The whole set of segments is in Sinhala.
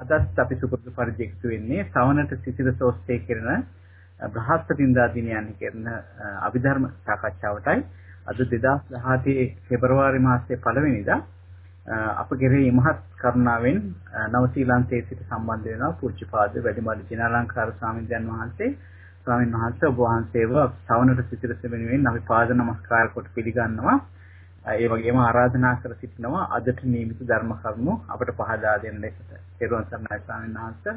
අදත් අපි සුපුරුදු පරිදි එක්තු වෙන්නේ සවනට සිසිලස ඔස්සේ කරන බ්‍රහස්පතින්දා දිනයන් කරන අභිධර්ම සාකච්ඡාවටයි අද 2018 පෙබරවාරි මාසයේ පළවෙනිදා අප කෙරෙහි මහත් කරුණාවෙන් නව ශ්‍රීලංකයේ සිට සම්බන්ධ වෙනවා පූජ්‍යපාද වැඩිමල් ජිනාලංකාර ස්වාමීන් වහන්සේ. ස්වාමීන් වහන්සේ ඔබ වහන්සේව සවනට සිසිලස වෙනුවෙන් අපි පාද නමස්කාර කොට පිළිගන්නවා. ඒ වගේම ආරාධනා කර සිටිනවා අදට නියමිත ධර්ම කරුණු අපට පහදා දෙන්න ලෙසට. ඒරුවන් සර්ණයි ස්වාමීන් වහන්සේ.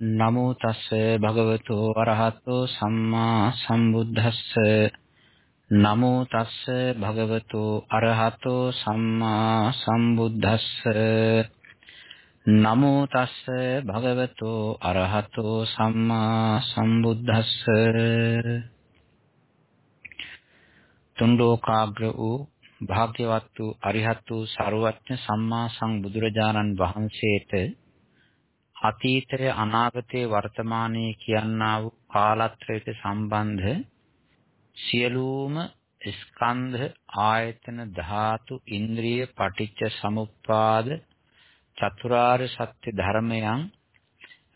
නමෝ තස්ස භගවතු වරහතෝ සම්මා සම්බුද්දස්ස නමෝ තස්ස භගවතු අරහතෝ සම්මා සම්බුද්දස්ස නමෝ තස්ස භගවතු අරහතෝ සම්මා සම්බුද්දස්ස තුන් ලෝකාග්‍ර වූ භාග්‍යවත් වූ අරිහත් වූ සරුවත්න සම්මා සම්බුදුරජාණන් වහන්සේට අතීතය අනාගතය වර්තමානයේ කියනා වූ කාලත්‍රයට සම්බන්ධ සියලුම ස්කන්ධ ආයතන ධාතු ඉන්ද්‍රිය පටිච්ච සමුප්පාද චතුරාර්ය සත්‍ය ධර්මයන්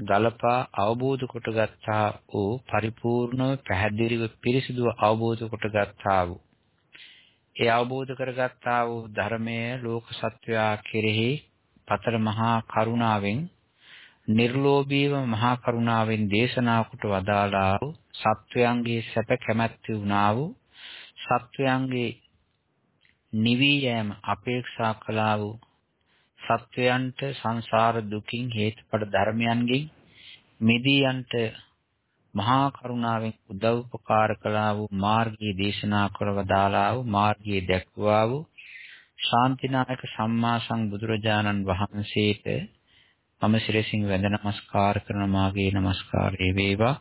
ගලපා අවබෝධ කොටගත්තා වූ පරිපූර්ණව පැහැදිලිව පිරිසිදුව අවබෝධ කොටගත්තා වූ ඒ අවබෝධ කරගත්තා වූ ධර්මයේ ලෝක සත්වයා කෙරෙහි පතර මහා කරුණාවෙන් නිර්ලෝභීව මහා කරුණාවෙන් දේශනා කොට වදාළා වූ සත්වයන්ගේ සැප කැමැත්ති වුණා වූ සත්වයන්ගේ නිවී යෑම අපේක්ෂා කළා වූ සත්වයන්ට සංසාර දුකින් හේතුඵල ධර්මයන්ගෙන් මිදී යන්ට මහා කරුණාවෙන් උදව් උපකාර කළා වූ මාර්ගයේ දේශනා කරවදාලා වූ මාර්ගයේ දැක්වුවා වූ ශාන්තිනායක සම්මා සම්බුදුරජාණන් වහන්සේට මම සිරසින් වැඳ නමස්කාර කරන මාගේ නමස්කාරය වේවා.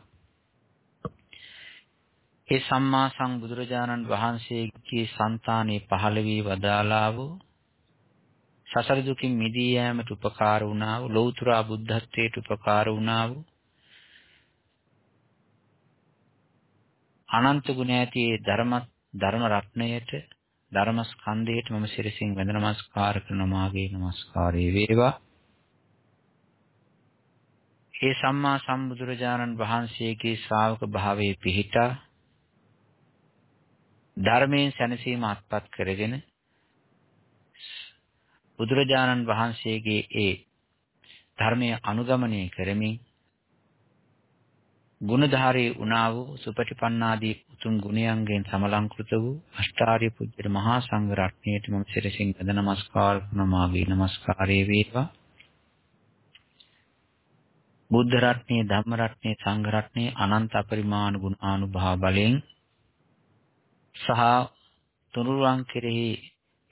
ඒ සම්මා සම්බුදුරජාණන් වහන්සේගේ సంతානෙ පහළ වී වදාලා වූ සසර දුකින් මිදී යාමට උපකාර වුණා වූ ලෞතර බුද්ධත්වයට උපකාර වුණා වූ අනන්ත ගුණ ඇති ධර්ම ධර්ම රත්ණයට ධර්ම ස්කන්ධයට මම සිරසින් වැඳ නමස්කාර කරන මාගේ නමස්කාරය වේවා. ඒ සම්මා සම්බුදුරජාණන් වහන්සේගේ ශ්‍රාවක භාවයේ පිහිටා ධර්මයෙන් සැනසීම අත්පත් කරගෙන බුදුරජාණන් වහන්සේගේ ඒ ධර්මය අනුගමනය කරමින් ගුණධාරී වුණා වූ සුපටිපන්නාදී උතුම් ගුණයන්ගෙන් සමලංකృత වූ අෂ්ටාර්ය පුජ්‍යර මහා සංඝ රත්නයට මම සිරසින් වැඳ නමස්කාර කරන මාගේ නමස්කාරයේ වේවා. බුද්ධ රත්නයේ ධම්ම රත්නයේ සංඝ රත්නයේ අනන්ත අපරිමාණ ගුණ ආනුභාව බලෙන් සහ තුනුරුවන් කෙරෙහි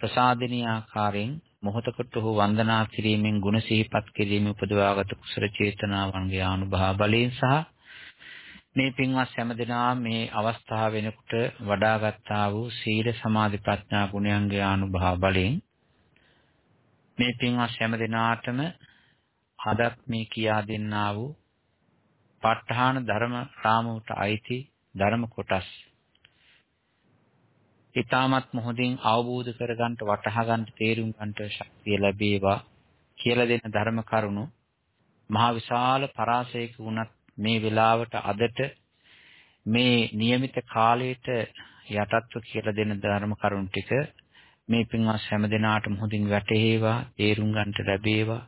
ප්‍රසාදනීය ආකාරයෙන් මොහතකට හෝ වන්දනා කිරීමෙන් ගුණ සිහිපත් කිරීම උපදවාගත කුසල චේතනාවන්ගේ ආනුභාව බලයෙන් සහ මේ පින්වත් හැමදෙනා මේ අවස්ථාව වෙනකොට වඩාගත්තා වූ සීල සමාධි ප්‍රඥා ගුණයන්ගේ අනුභව බලයෙන් මේ පින්වත් හැමදෙනාටම අදත් මේ කියා දෙන්නා වූ ප ဋ ාහන ධර්ම රාමුවට අයිති ධර්ම කොටස් ඊටමත් මොහොතින් අවබෝධ කරගන්න වටහා ගන්න තේරුම් ගන්නට ශක්තිය ලැබේවා කියලා දෙන ධර්ම කරුණු මහා විශාල පරාසයක වුණත් මේ වෙලාවට අදට මේ નિયમિત කාලයට යටත්ව කියලා දෙන ධර්ම කරුණු ටික මේ පින්වත් හැම දිනාටම හොඳින් වැටහෙවා තේරුම් ගන්නට ලැබේවා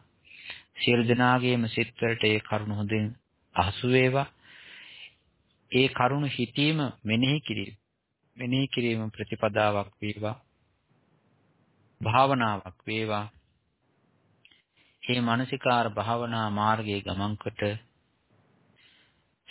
සියලු දෙනාගේම සිත්වලට ඒ කරුණ හොඳින් අහසු වේවා ඒ කරුණ හිතීම මෙනෙහි කිරීම මෙනෙහි කිරීම ප්‍රතිපදාවක් වේවා භාවනාවක් වේවා මේ මානසිකාර භාවනා මාර්ගයේ ගමන් කොට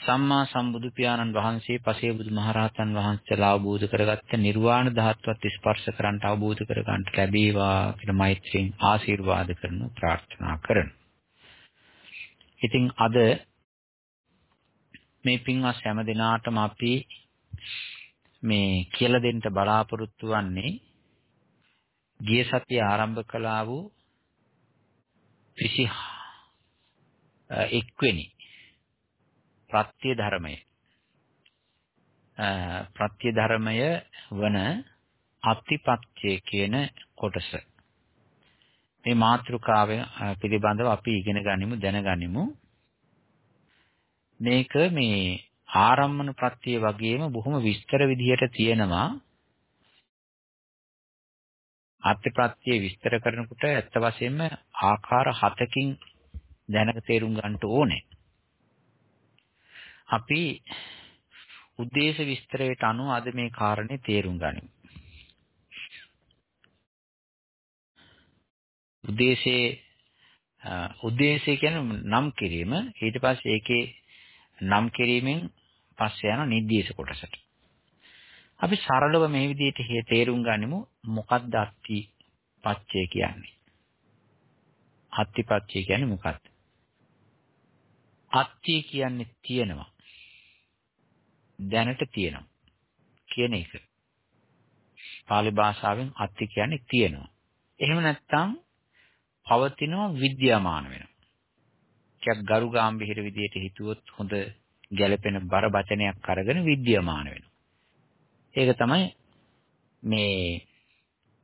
සම්මා සම්බුදු පියාණන් වහන්සේ පසේ බුදු මහරහතන් වහන්සේලා අවබෝධ කරගත්ත නිර්වාණ ධාතුවත් ස්පර්ශ කරන්ට අවබෝධ කරගන්නට ලැබේවා කියලා මෛත්‍රියෙන් ආශිර්වාද කරන ප්‍රාර්ථනා කරන. ඉතින් අද මේ පින්වත් හැම දිනාටම අපි මේ කියලා දෙන්න බලාපොරොත්තු වෙන්නේ ගිය සතිය ආරම්භ කළා වූ 21 වෙනි ප්‍රත්‍ය ධර්මය ප්‍රත්‍ය ධර්මය වන අතිපත්‍ය කියන කොටස මේ මාතෘකාව පිළිබඳව අපි ඉගෙන ගනිමු දැනගනිමු. මේක මේ ආරම්මන ප්‍රත්‍ය වගේම බොහොම විස්තර විදිහට තියෙනවා. අර්ථ ප්‍රත්‍ය විස්තර කරනකොට ඇත්ත වශයෙන්ම ආකාර හතකින් දැනග තේරුම් ගන්න ඕනේ. අපි උද්දේශ විස්තරයට අනුව අද මේ කාරණේ තේරුම් ගනිමු. උද්දේශයේ උද්දේශය කියන්නේ නම් කිරීම ඊට පස්සේ ඒකේ නම් කිරීමෙන් පස්සේ යන නිर्देश කොටසට. අපි සරලව මේ විදිහට තේරුම් ගනිමු මොකක්ද අත්ති පච්චය කියන්නේ. අත්ති පච්චය කියන්නේ මොකක්ද? අත්ති කියන්නේ තියෙනවා. දැනට තියෙනවා කියන එක. පාලි භාෂාවෙන් අත්ති කියන්නේ තියෙනවා. එහෙම නැත්නම් පවතිනවා විද්‍යාමාන වෙනවා. ටිකක් ගරු ගැඹිර විදියට හිතුවොත් හොඳ ගැළපෙන බර වචනයක් අරගෙන විද්‍යාමාන වෙනවා. ඒක තමයි මේ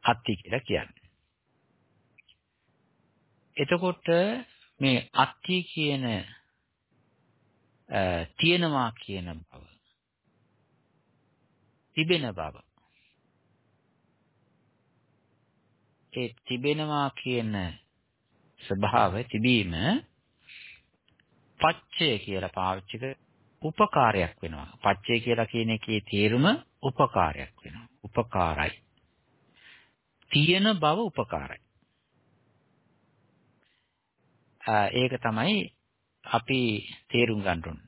අත්ති කියලා කියන්නේ. එතකොට මේ අත්ති කියන තියෙනවා කියන බව තිබෙන බව ඒ තිබෙනවා කියන ස්වභාවය තිබීම පච්චය කියලා පාවිච්චි කර උපකාරයක් වෙනවා. පච්චය කියලා කියන එකේ තේරුම උපකාරයක් වෙනවා. උපකාරයි. තියෙන බව උපකාරයි. ඒක තමයි අපි තේරුම් ගන්න ඕන.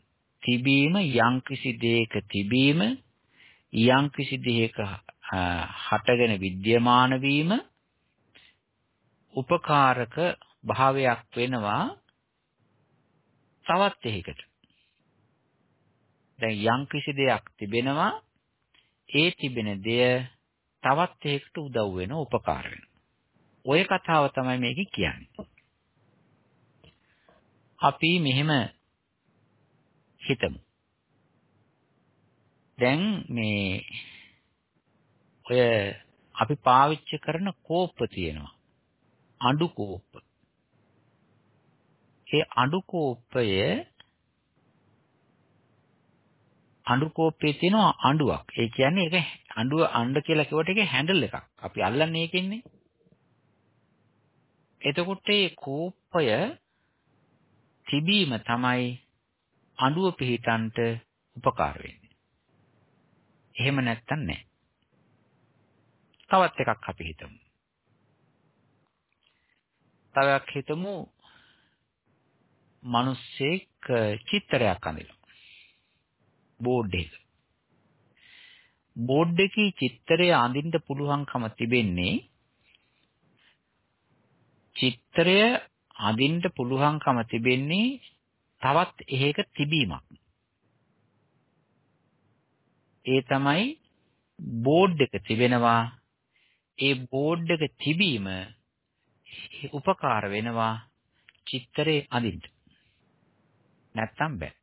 තිබීම යම්කිසි දෙයක තිබීම යම්කිසි දෙයක හටගෙන විද්‍යමාන වීම උපකාරක භාවයක් වෙනවා තවත් එකකට. දැන් යම්කිසි දෙයක් තිබෙනවා ඒ තිබෙන දෙය තවත් එකකට උදව් වෙන උපකාර වෙනවා. ඔය කතාව තමයි මේකේ කියන්නේ. අපි මෙහෙම හිතමු. දැන් මේ ඔය අපි පාවිච්චි කරන කෝප්ප තියෙනවා. අඬු කෝප්ප. ඒ අඬු කෝප්පය අඬු කෝප්පේ තියෙනවා අඬුවක්. ඒ කියන්නේ ඒක අඬුව අඬ කියලා කිව්වට ඒකේ හැන්ඩල් එකක්. අපි අල්ලන්නේ ඒකෙන්නේ. එතකොට මේ කෝප්පය තිබීම තමයි අඬුව පිහිටන්ට උපකාර වෙන්නේ. එහෙම නැත්තම් නෑ. තවත් එකක් අපි හිතමු. තවක් හිතමු මිනිස්සෙක් චිත්‍රයක් අඳිනවා. බෝඩ් එක. බෝඩ් එකේ චිත්‍රය අඳින්න පුළුවන්කම තිබෙන්නේ චිත්‍රය අඳින්න පුළුවන්කම තිබෙන්නේ තවත් එහෙක තිබීමක්. ඒ තමයි බෝඩ් එක තිබෙනවා ඒ බෝඩ් එක තිබීම උපකාර වෙනවා චිත්‍රයේ අඳින්න. නැත්තම් බෑ.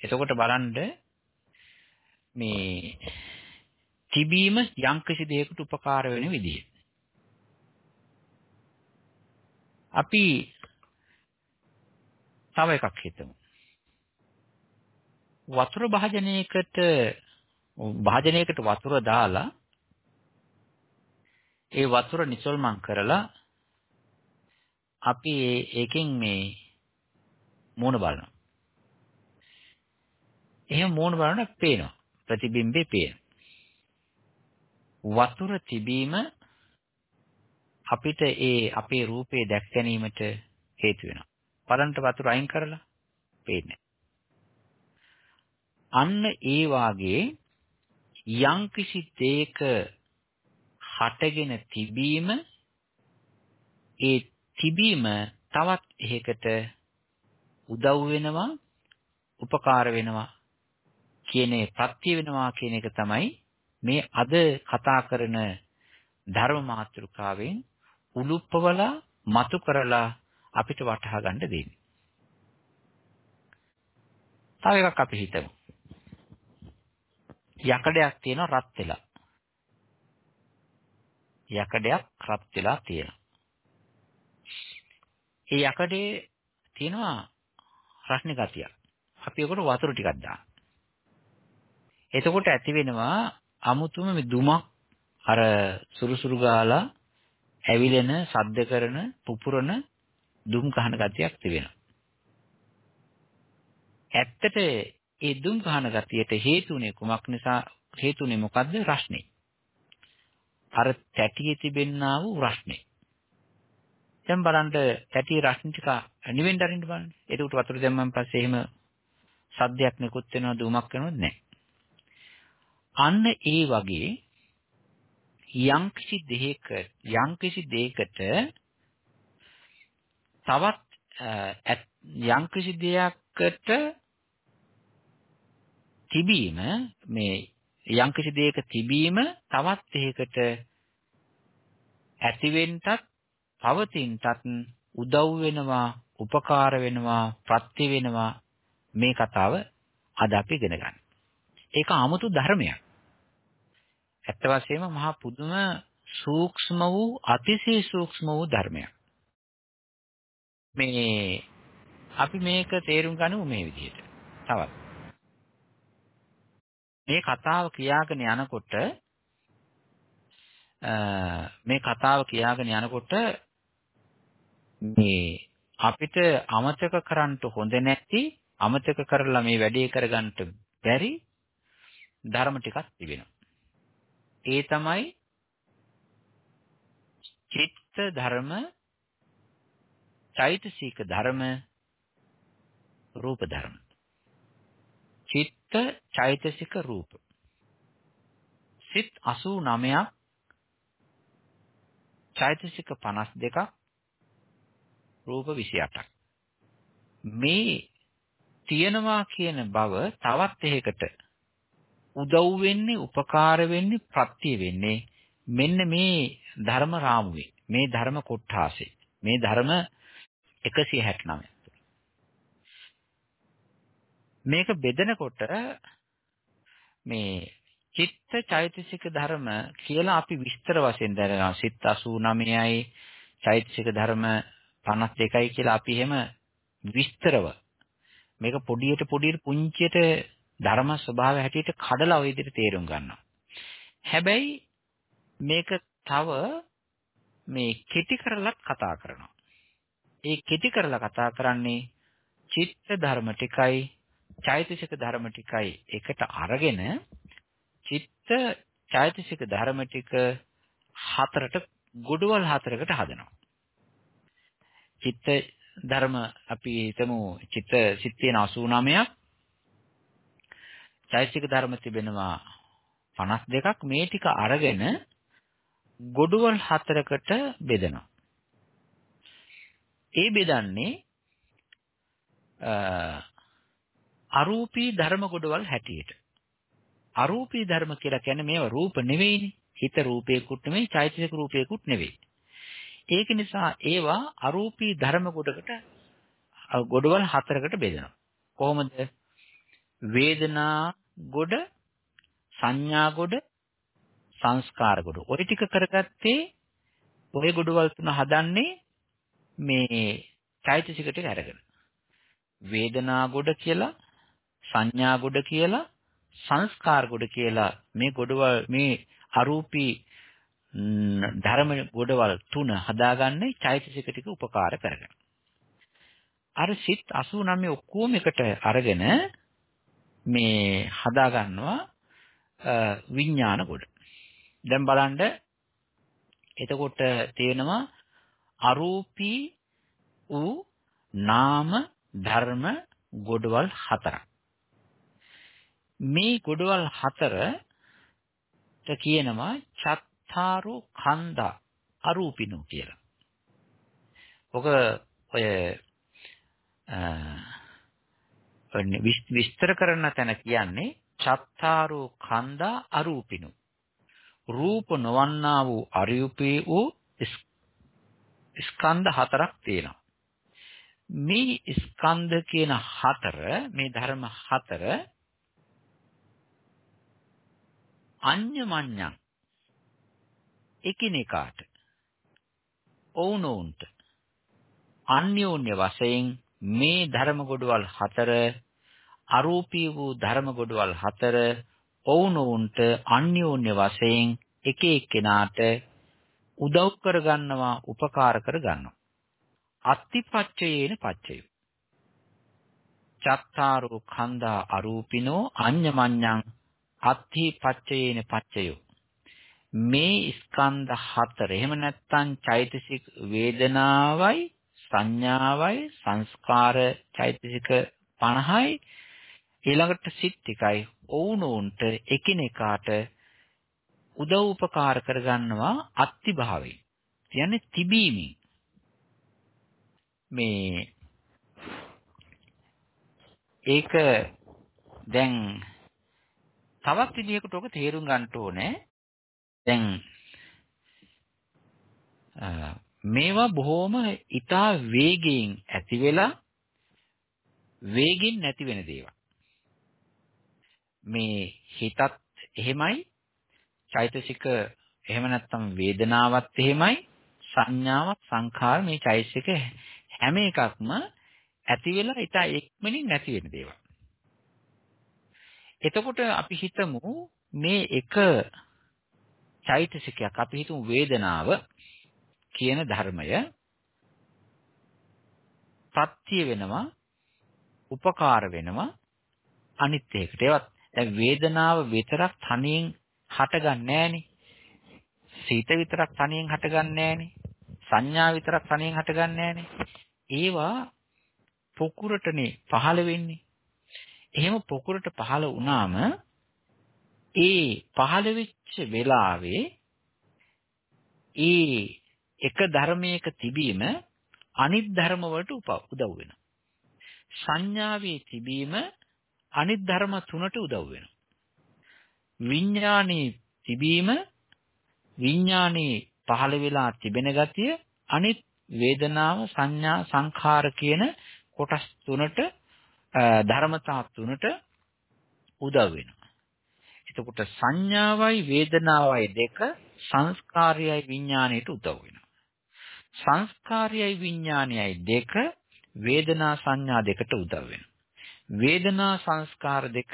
එතකොට බලන්න මේ තිබීම යම්කිසි දෙයකට උපකාර වෙන විදිය. අපි තව එකක් හිතමු. වතුර භාජනයකට භාජනයකට වතුර දාලා ඒ වතුර නිසල්මන් කරලා අපි ඒකෙන් මේ මූණ බලනවා. එහෙම මූණ බලනකොට පේනවා. ප්‍රතිබිම්බේ පේනවා. වතුර තිබීම අපිට ඒ අපේ රූපේ දැක් ගැනීමට හේතු වෙනවා. බලන්න වතුර අයින් කරලා පේන්නේ. අන්න ඒ වාගේ යම්කිසි දෙයක හටගෙන තිබීම ඒ තිබීම තවත් එහෙකට උදව් වෙනවා උපකාර වෙනවා කියන ප්‍රත්‍ය වෙනවා කියන එක තමයි මේ අද කතා කරන ධර්ම මාතෘකාවෙන් උලුප්පවලා මතු කරලා අපිට වටහා ගන්න දෙන්නේ. තව එකක් අපි හිතමු. යකඩයක් තියෙනවා රත් වෙලා. යකඩයක් රත් වෙලා තියෙනවා. ඒ යකඩේ තියෙනවා රස්නේ ගතිය. අපි ඒකට වතුර ටිකක් දානවා. එතකොට ඇති වෙනවා අමුතුම මේ දුමක් අර සුරුසුරු ගාලා ඇවිලෙන සද්ද කරන පුපුරන දුම් කහන ගතියක් තිබෙනවා. ඇත්තට ඒ දුම් කහන ගතියට හේතුනේ කුමක් නිසා හේතුනේ මොකද්ද රස්නේ. අර තැටියේ තිබෙන්නා වූ රස්නේ. දැන් බලන්න තැටියේ රස්නේ ටික නිවෙන්න අරින්න බලන්න. ඒකට වතුර දැම්මන් පස්සේ එහෙම සද්දයක් නිකුත් වෙනවා දුමක් වෙනවද නැහැ. අන්න ඒ වගේ යම්කිසි දෙයක යම්කිසි දෙයකට තවත් යම්කිසි දෙයකට තිබීම මේ යම්කිසි දෙයක තිබීම තවත් දෙයකට ඇතිවෙන්නත් පවතින්නත් උදව් වෙනවා උපකාර වෙනවා ප්‍රත්‍ය වෙනවා මේ කතාව අද අපි ඉගෙන ගන්න. ඒක 아무තු ධර්මයක්. ඇත්ත වශයෙන්ම මහා පුදුම සූක්ෂම වූ අතිශය සූක්ෂම වූ ධර්මයක්. මේ අපි මේක තේරුම් ගනිමු මේ විදිහට. තවත්. මේ කතාව කියාගෙන යනකොට මේ කතාව කියාගෙන යනකොට මේ අපිට අමතක කරන්න හොඳ නැති අමතක කරලා මේ වැඩේ කරගන්න බැරි ධර්ම ටිකක් තිබෙනවා. ඒ තමයි චිත්ත ධර්ම, චෛතසික ධර්ම, රූප ධර්ම. චිත්ත, චෛතසික, රූප. සිත් 89ක් චෛතසික 52ක් රූප 28ක් මේ තියෙනවා කියන බව තවත් එකකට උදව් වෙන්නේ උපකාර වෙන්නේ ප්‍රත්‍ය වෙන්නේ මෙන්න මේ ධර්ම රාමුවේ මේ ධර්ම කොට්ඨාසේ මේ ධර්ම 169 මේක බෙදනකොට මේ චිත්ත චෛතසික ධර්ම කියලා අපි විස්තර වශයෙන් දරනවා සිත් 89යි චෛතසික ධර්ම 52යි කියලා අපි එහෙම විස්තරව මේක පොඩියට පොඩියට පුංචියට ධර්ම ස්වභාවය හැටියට කඩලා ওই විදිහට තේරුම් ගන්නවා. හැබැයි මේක තව මේ කෙටි කරලත් කතා කරනවා. ඒ කෙටි කරලා කතා කරන්නේ චිත්ත ධර්ම ටිකයි චෛතසික ධර්ම ටිකයි එකට අරගෙන චිත්ත චෛතසික ධර්ම ටික හතරට ගොඩවල් හතරකට හදනවා. චිත්ත ධර්ම අපි හිතමු චිත්ත සිත් තියෙන 89ක් චෛතසික ධර්ම තිබෙනවා 52ක් මේ ටික අරගෙන ගොඩවල් හතරකට බෙදනවා. ඒ බෙදන්නේ අරූපී ධර්ම ගොඩවල් හැටියට. අරූපී ධර්ම කියලා කියන්නේ මේවා රූප නෙවෙයිනේ. හිත රූපේකුත් නෙවෙයි, චෛතසික රූපේකුත් නෙවෙයි. ඒක නිසා ඒවා අරූපී ධර්ම ගොඩකට ගොඩවල් හතරකට බෙදෙනවා. කොහොමද? වේදනා ගොඩ, සංඥා ගොඩ, සංස්කාර ගොඩ. ඔය ටික කරගත්තේ ඔය ගොඩවල් තුන හදන්නේ මේ චෛතසික ටික අරගෙන. වේදනා ගොඩ කියලා, සංඥා ගොඩ කියලා, සංස්කාර ගොඩ කියලා මේ ගොඩවල් මේ අරූපී ධර්ම ගොඩවල් තුන හදාගන්නේ චෛතසික ටික උපකාර කරගෙන. අර සිත් 89 ඔක්කොම එකට අරගෙන මේ හදාගන්නවා විඥාන ගොඩ. දැන් බලන්න එතකොට තේනවා අරූපී වූ නාම ධර්ම ගොඩවල් හතරක්. මේ ගොඩවල් හතරට කියනවා චත්තාරෝ කන්දා අරූපිනෝ කියලා. ඔක ඔය විස්තර කරන තැන කියන්නේ චත්තාරෝ කන්දා අරූපිනෝ. රූප නොවන්නා වූ අරූපේ වූ ස්කන්ධ හතරක් තියෙනවා. මේ ස්කන්ධ කියන හතර මේ ධර්ම හතර අඤ්ඤමඤ්ඤං එකිනෙකාට. ඔවුනොවුන්ට. අන්‍යෝන්‍ය වශයෙන් මේ ධර්ම ගොඩවල් හතර අරූපී වූ ධර්ම ගොඩවල් හතර ඔවුනොවුන්ට අන්‍යෝන්‍ය වශයෙන් එක එක්කෙනාට උදව් කරගන්නවා උපකාර කරගන්නවා. අත්තිපච්චයේන පච්චය. චත්තාරෝ khanda අරූපිනෝ අඤ්ඤමඤ්ඤං අත්ථි පච්චයේන පච්චයෝ මේ ස්කන්ධ හතර. එහෙම නැත්නම් චෛතසික වේදනාවයි සංඥාවයි සංස්කාර චෛතසික 50යි ඊළඟට සිත් ටිකයි ඔවුනොන්ට එකිනෙකාට උදව් උපකාර කරගන්නවා අත්තිභාවයෙන් කියන්නේ තිබීමෙන්. මේ ඒක දැන් තවත් විදිහකට ඔක තේරුම් ගන්න ඕනේ දැන් මේවා බොහොම ඊටා වේගයෙන් ඇති වෙලා වේගින් නැති වෙන දේවල්. මේ හිතත් එහෙමයි චෛතසික එහෙම නැත්නම් වේදනාවත් එහෙමයි සංඥාවක් සංඛාර මේ චෛතසික හැම එකක්ම ඇති වෙලා ඊට එක්මනින් නැති වෙන දේවල්. එතකොට අපි හිතමු මේ එක චෛතසිකයක් අපි හිතමු වේදනාව කියන ධර්මය ප්‍රත්‍ය වෙනවා උපකාර වෙනවා අනිත් එකට. ඒවත් දැන් වේදනාව විතරක් තනියෙන් හටගන්නේ නැහනේ. සීත විතරක් තනියෙන් හටගන්නේ නැහනේ. සංඥා විතරක් තනියෙන් හටගන්නේ නැහනේ. ඒවා පොකුරටනේ පහළ වෙන්නේ. එහෙම පොකුරට පහළ වුණාම ඒ පහළ වෙච්ච වෙලාවේ ඒ එක ධර්මයක තිබීම අනිත් ධර්ම වලට උදව් වෙනවා. සංඥාවේ තිබීම අනිත් ධර්ම තුනට උදව් වෙනවා. විඥානයේ තිබීම විඥානයේ පහළ වෙලා තිබෙන ගතිය අනිත් වේදනාව සංඥා සංඛාර කියන කොටස් තුනට ධර්මතා තුනට උදව් වෙනවා. එතකොට සංඥාවයි වේදනාවයි දෙක සංස්කාරයයි විඥාණයට උදව් වෙනවා. සංස්කාරයයි විඥානයයි දෙක වේදනා සංඥා දෙකට උදව් වෙනවා. වේදනා සංස්කාර දෙක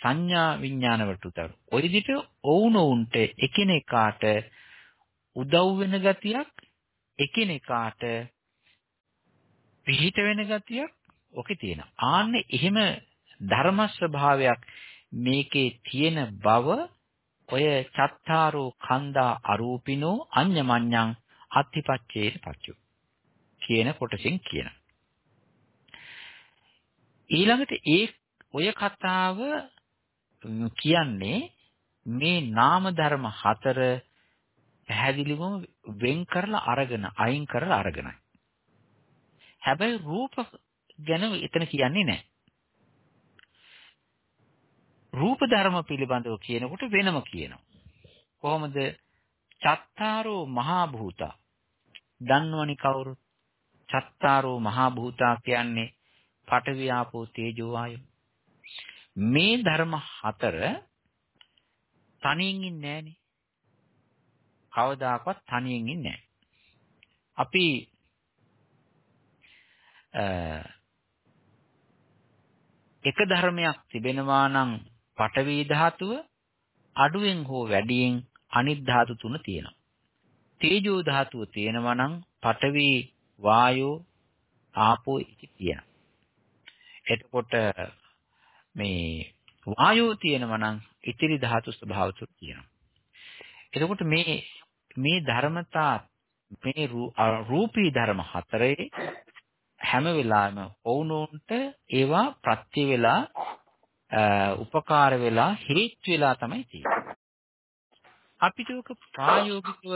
සංඥා විඥාන වලට උදව්. ඔය විදිහට ඔවුනොවුන්ට එකිනෙකාට උදව් වෙන ගතියක් එකිනෙකාට පිහිට වෙන ගතියක් ඔකේ තියෙනවා. ආන්නේ එහෙම ධර්ම ස්වභාවයක් මේකේ තියෙන බව ඔය චත්තාරෝ කන්දා අරූපිනෝ අඤ්ඤමඤ්ඤං අත්තිපච්චේන පච්චු කියන කොටසින් කියන. ඊළඟට ඒ ඔය කතාව කියන්නේ මේ නාම ධර්ම හතර පැහැදිලිවම වෙන් කරලා අරගෙන අයින් කරලා අරගෙනයි. හැබැයි රූප ගැන එතන කියන්නේ නැහැ. රූප ධර්ම පිළිබඳව කියනකොට වෙනම කියනවා. කොහොමද? චත්තාරෝ මහා භූතා. දන්නවනි කවුරු? චත්තාරෝ මහා භූතා කියන්නේ පඨවි ආපෝ තේජෝ වායෝ. මේ ධර්ම හතර තනියෙන් ඉන්නේ නැහනේ. කවදාකවත් තනියෙන් ඉන්නේ නැහැ. අපි එක ධර්මයක් තිබෙනවා නම් පඨවි ධාතුව අඩුවෙන් හෝ වැඩියෙන් අනිත් ධාතු තුන තියෙනවා. තේජෝ ධාතුව තියෙනවා නම් පඨවි වායෝ ආපෝ ඉති තියෙනවා. එතකොට මේ වායෝ තියෙනවා නම් ඉතිරි ධාතු ස්වභාව තුන තියෙනවා. එතකොට මේ මේ ධර්මතා මේ රූපී ධර්ම හතරේ හැම වෙලාවෙම වුණොන්ට ඒවා ප්‍රත්‍ය වෙලා උපකාර වෙලා හේතු වෙලා තමයි තියෙන්නේ. අපිට ඔක ප්‍රායෝගිකව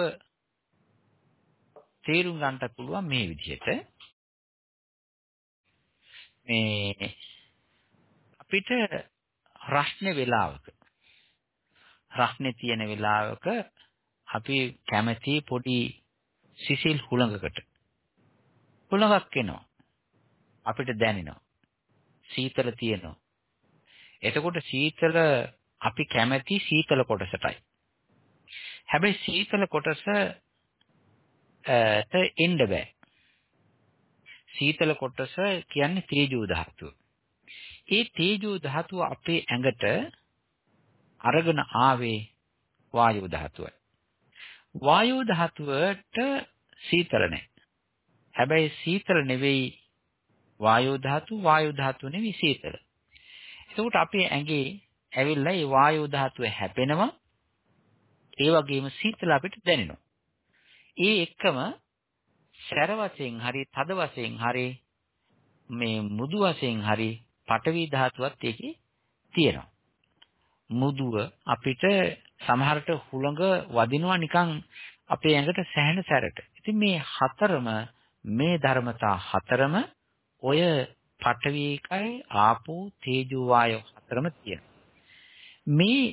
තේරුම් ගන්නට පුළුවන් මේ විදිහට මේ අපිට රස්නේ වෙලාවක රස්නේ තියෙන වෙලාවක අපි කැමති පොඩි සිසිල් හුළඟකට හුළඟක් එනවා අපිට දැනෙනවා. සීතල තියෙනවා. එතකොට සීතල අපි කැමැති සීතල කොටසටයි. හැබැයි සීතල කොටස ට එන්න බෑ. සීතල කොටස කියන්නේ තේජෝ ධාතුව. ඒ තේජෝ ධාතුව අපේ ඇඟට අරගෙන ආවේ වායෝ ධාතුවයි. වායෝ ධාතුවට සීතල නැහැ. හැබැයි සීතල නෙවෙයි වායෝ ධාතුව වායෝ ධාතුව නෙවෙයි සීතල. එතකොට අපේ ඇඟේ ඇවිල්ලා මේ වායෝ ධාතුව හැපෙනවා. ඒ වගේම සීතල අපිට දැනෙනවා. ඒ එක්කම සැර වශයෙන් හරි තද වශයෙන් හරි මේ මුදු වශයෙන් හරි පඨවි ධාතුවත් ඒකේ තියෙනවා. මුදුව අපිට සමහරට හුළඟ වදිනවා නිකන් අපේ ඇඟට සැහැණ සැරට. ඉතින් මේ හතරම මේ ධර්මතා හතරම ඔය පඨවි එකයි ආපෝ තේජෝ වායෝ හතරම තියෙනවා. මේ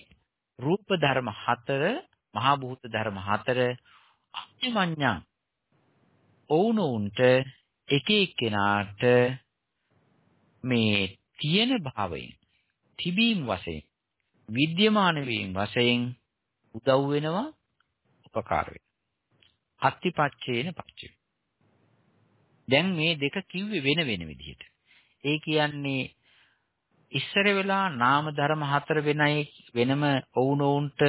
රූප ධර්ම හතර මහා භූත ධර්ම හතර අඤ්ඤමඤ්ඤං ඔවුනොවුන්ට එක එක්කෙනාට මේ තියෙන භාවයෙන් තිබීම වශයෙන් විද්‍යමාන වීම වශයෙන් උදව් වෙනවා උපකාර වෙනවා අත්තිපච්චේන පච්චේ දැන් මේ දෙක කිව්වේ වෙන වෙන විදිහට. ඒ කියන්නේ ඉස්සර වෙලා නාම ධර්ම හතර වෙනයි වෙනම ඔවුනොවුන්ට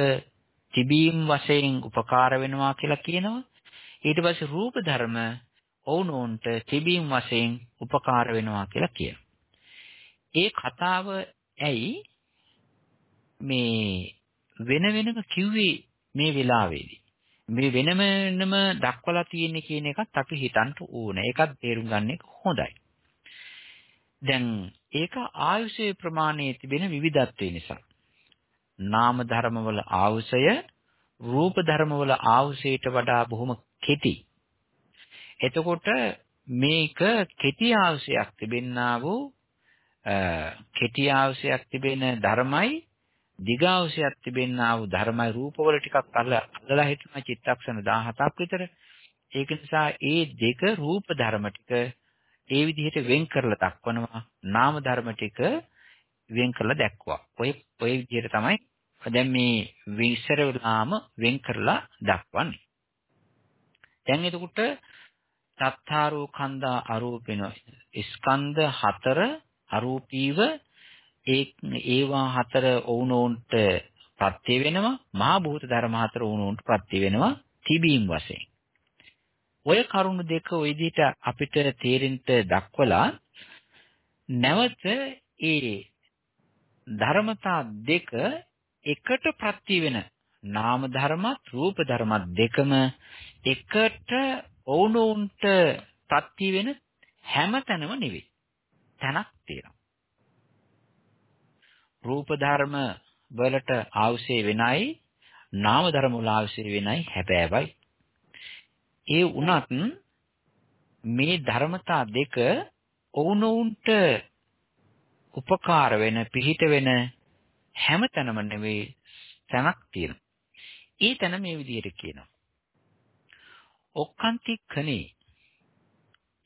තිබීම් වශයෙන් උපකාර වෙනවා කියලා කියනවා. ඊට පස්සේ රූප ධර්ම ඔවුනොවුන්ට තිබීම් වශයෙන් උපකාර වෙනවා කියලා කියනවා. ඒ කතාව ඇයි මේ වෙන වෙනම කිව්වේ මේ වෙලාවේදී? මේ වෙන වෙනම දක්වලා තියෙන්නේ කියන එකත් අපි හිතන්න ඕන. ඒකත් තේරුම් ගන්න එක හොඳයි. දැන් ඒක ආයුෂයේ ප්‍රමාණයේ තිබෙන විවිධත්වය නිසා. නාම ධර්මවල ආයුෂය රූප ධර්මවල ආයුෂයට වඩා බොහොම කෙටි. එතකොට මේක කෙටි ආයුෂයක් තිබෙන්නා වූ කෙටි ආයුෂයක් තිබෙන ධර්මයි දිගාවශයක් තිබෙනා වූ ධර්මයි රූපවල ටිකක් අල්ලලා හිටන චිත්තක්ෂණ 17ක් විතර. ඒක නිසා ඒ දෙක රූප ධර්ම ටික ඒ විදිහට වෙන් කරලා දක්වනවා. නාම ධර්ම ටික වෙන් කරලා දැක්වුවා. ඔය ඔය විදිහට තමයි දැන් මේ විස්තර වෙලාම වෙන් කරලා දක්වන්නේ. දැන් එතකොට සත්තාරෝ කන්දා අරූපින ස්කන්ධ හතර අරූපීව ඒ ඒවා හතර ඔවුනොවුන්ට ප්‍රත්‍ය වෙනවා. මහා භූත ධර්ම හතර ඔවුනොවුන්ට ප්‍රත්‍ය වෙනවා තිබීම් වශයෙන්. ඔය කරුණු දෙක ওই විදිහට අපිට තේරෙන්න දක්වලා නැවත ඒ ධර්මතා දෙක එකට ප්‍රත්‍ය වෙන නාම ධර්මත් රූප ධර්මත් දෙකම එකට ඔවුනොවුන්ට ප්‍රත්‍ය වෙන හැම තැනම නෙවෙයි. තැනක් තියෙනවා. රූප ධර්ම වලට ආවශ්‍ය වෙනයි නාම ධර්ම වල ආවශ්‍ය වෙනයි හැබෑවයි ඒ වුණත් මේ ධර්මතා දෙක ඔවුනොවුන්ට උපකාර වෙන පිහිට වෙන හැම තැනම නෙවෙයි තැනක් තියෙනවා. ඒ තැන මේ විදිහට කියනවා. ඔක්කාන්තික්ඛනේ